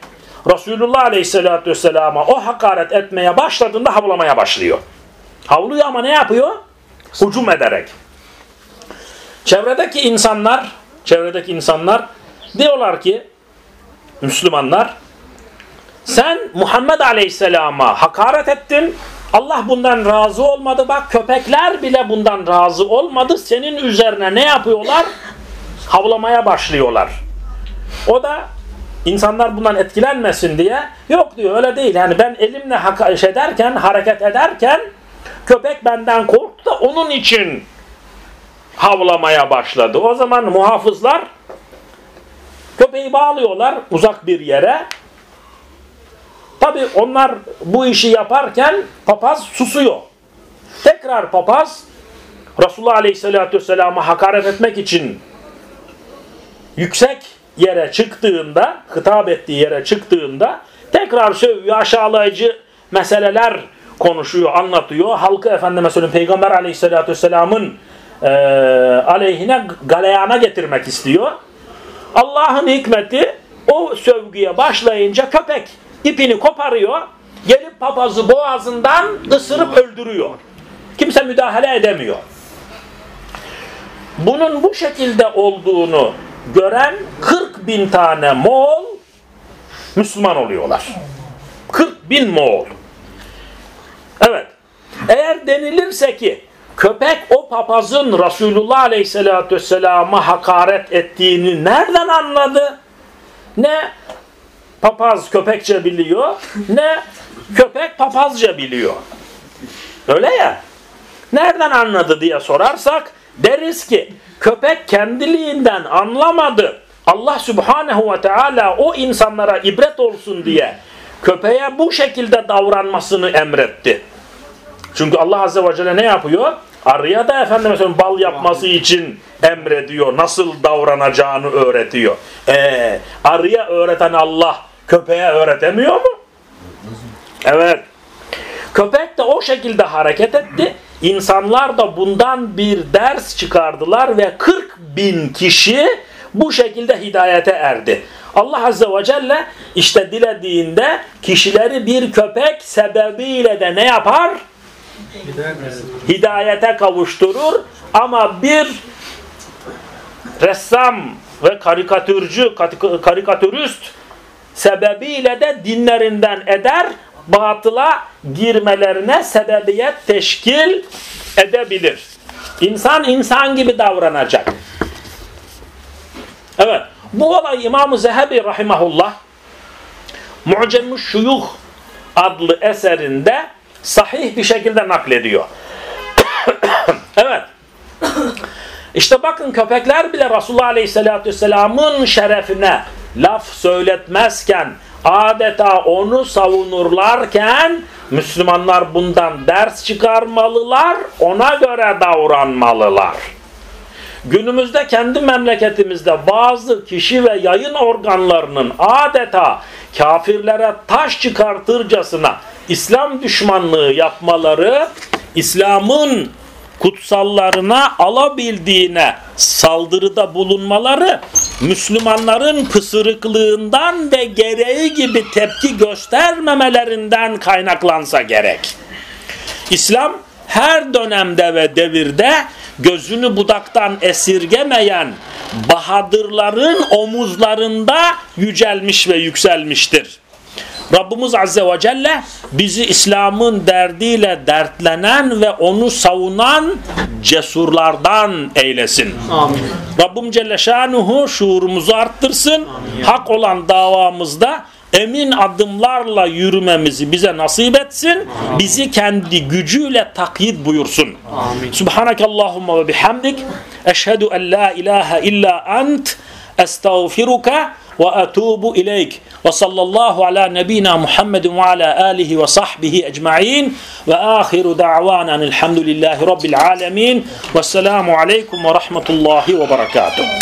Resulullah aleyhissalatü vesselama o hakaret etmeye başladığında havlamaya başlıyor. Havlıyor ama ne yapıyor? Hucum ederek. Çevredeki insanlar, çevredeki insanlar diyorlar ki Müslümanlar sen Muhammed Aleyhisselam'a hakaret ettin. Allah bundan razı olmadı. Bak köpekler bile bundan razı olmadı. Senin üzerine ne yapıyorlar? Havlamaya başlıyorlar. O da insanlar bundan etkilenmesin diye yok diyor öyle değil. Yani ben elimle iş ederken, hareket ederken köpek benden korktu da onun için havlamaya başladı. O zaman muhafızlar köpeği bağlıyorlar uzak bir yere. Tabi onlar bu işi yaparken papaz susuyor. Tekrar papaz Resulullah Aleyhisselatü Vesselam'a hakaret etmek için yüksek yere çıktığında, hitap ettiği yere çıktığında tekrar sövüyor, aşağılayıcı meseleler konuşuyor, anlatıyor. Halkı efendime söyleyeyim Peygamber aleyhissalatü vesselamın e, aleyhine galeyana getirmek istiyor. Allah'ın hikmeti o sövgüye başlayınca köpek ipini koparıyor. Gelip papazı boğazından ısırıp öldürüyor. Kimse müdahale edemiyor. Bunun bu şekilde olduğunu gören 40 bin tane Moğol Müslüman oluyorlar. 40 bin Moğol. Evet. Eğer denilirse ki köpek o papazın Resulullah Aleyhisselatü Vesselam'a hakaret ettiğini nereden anladı? Ne papaz köpekçe biliyor, ne köpek papazca biliyor. Öyle ya. Nereden anladı diye sorarsak deriz ki köpek kendiliğinden anlamadı. Allah Subhanahu ve Teala o insanlara ibret olsun diye köpeğe bu şekilde davranmasını emretti. Çünkü Allah Azze ve Celle ne yapıyor? Arıya da efendim mesela bal yapması için emrediyor. Nasıl davranacağını öğretiyor. Ee, arıya öğreten Allah köpeğe öğretemiyor mu? Evet. Köpek de o şekilde hareket etti. İnsanlar da bundan bir ders çıkardılar ve 40 bin kişi bu şekilde hidayete erdi. Allah Azze ve Celle işte dilediğinde kişileri bir köpek sebebiyle de ne yapar? Hidayete kavuşturur ama bir ressam ve karikatürcü, karikatürist sebebiyle de dinlerinden eder, batıla girmelerine sebebiyet teşkil edebilir. İnsan insan gibi davranacak. Evet. Bu olay İmam-ı Zehebi rahimahullah Mu'cem-i Şuyuh adlı eserinde sahih bir şekilde naklediyor. evet. İşte bakın köpekler bile Resulullah Aleyhisselatü Vesselam'ın şerefine laf söyletmezken adeta onu savunurlarken Müslümanlar bundan ders çıkarmalılar, ona göre davranmalılar. Günümüzde kendi memleketimizde bazı kişi ve yayın organlarının adeta kafirlere taş çıkartırcasına İslam düşmanlığı yapmaları, İslam'ın kutsallarına alabildiğine saldırıda bulunmaları Müslümanların pısırıklığından ve gereği gibi tepki göstermemelerinden kaynaklansa gerek. İslam her dönemde ve devirde gözünü budaktan esirgemeyen bahadırların omuzlarında yücelmiş ve yükselmiştir. Rabbimiz Azze ve Celle bizi İslam'ın derdiyle dertlenen ve onu savunan cesurlardan eylesin. Amin. Rabbim Celle Şanuhu şuurumuzu arttırsın. Amin. Hak olan davamızda emin adımlarla yürümemizi bize nasip etsin. Bizi kendi gücüyle takyit buyursun. Amin. Subhanakallahumma ve bihamdik. Eşhedü en la ilahe illa ent. Estağfiruka وأتوب إليك. وصلى الله على نبينا محمد وعلى آله وصحبه أجمعين. وآخر دعوانا الحمد لله رب العالمين. والسلام عليكم ورحمة الله وبركاته.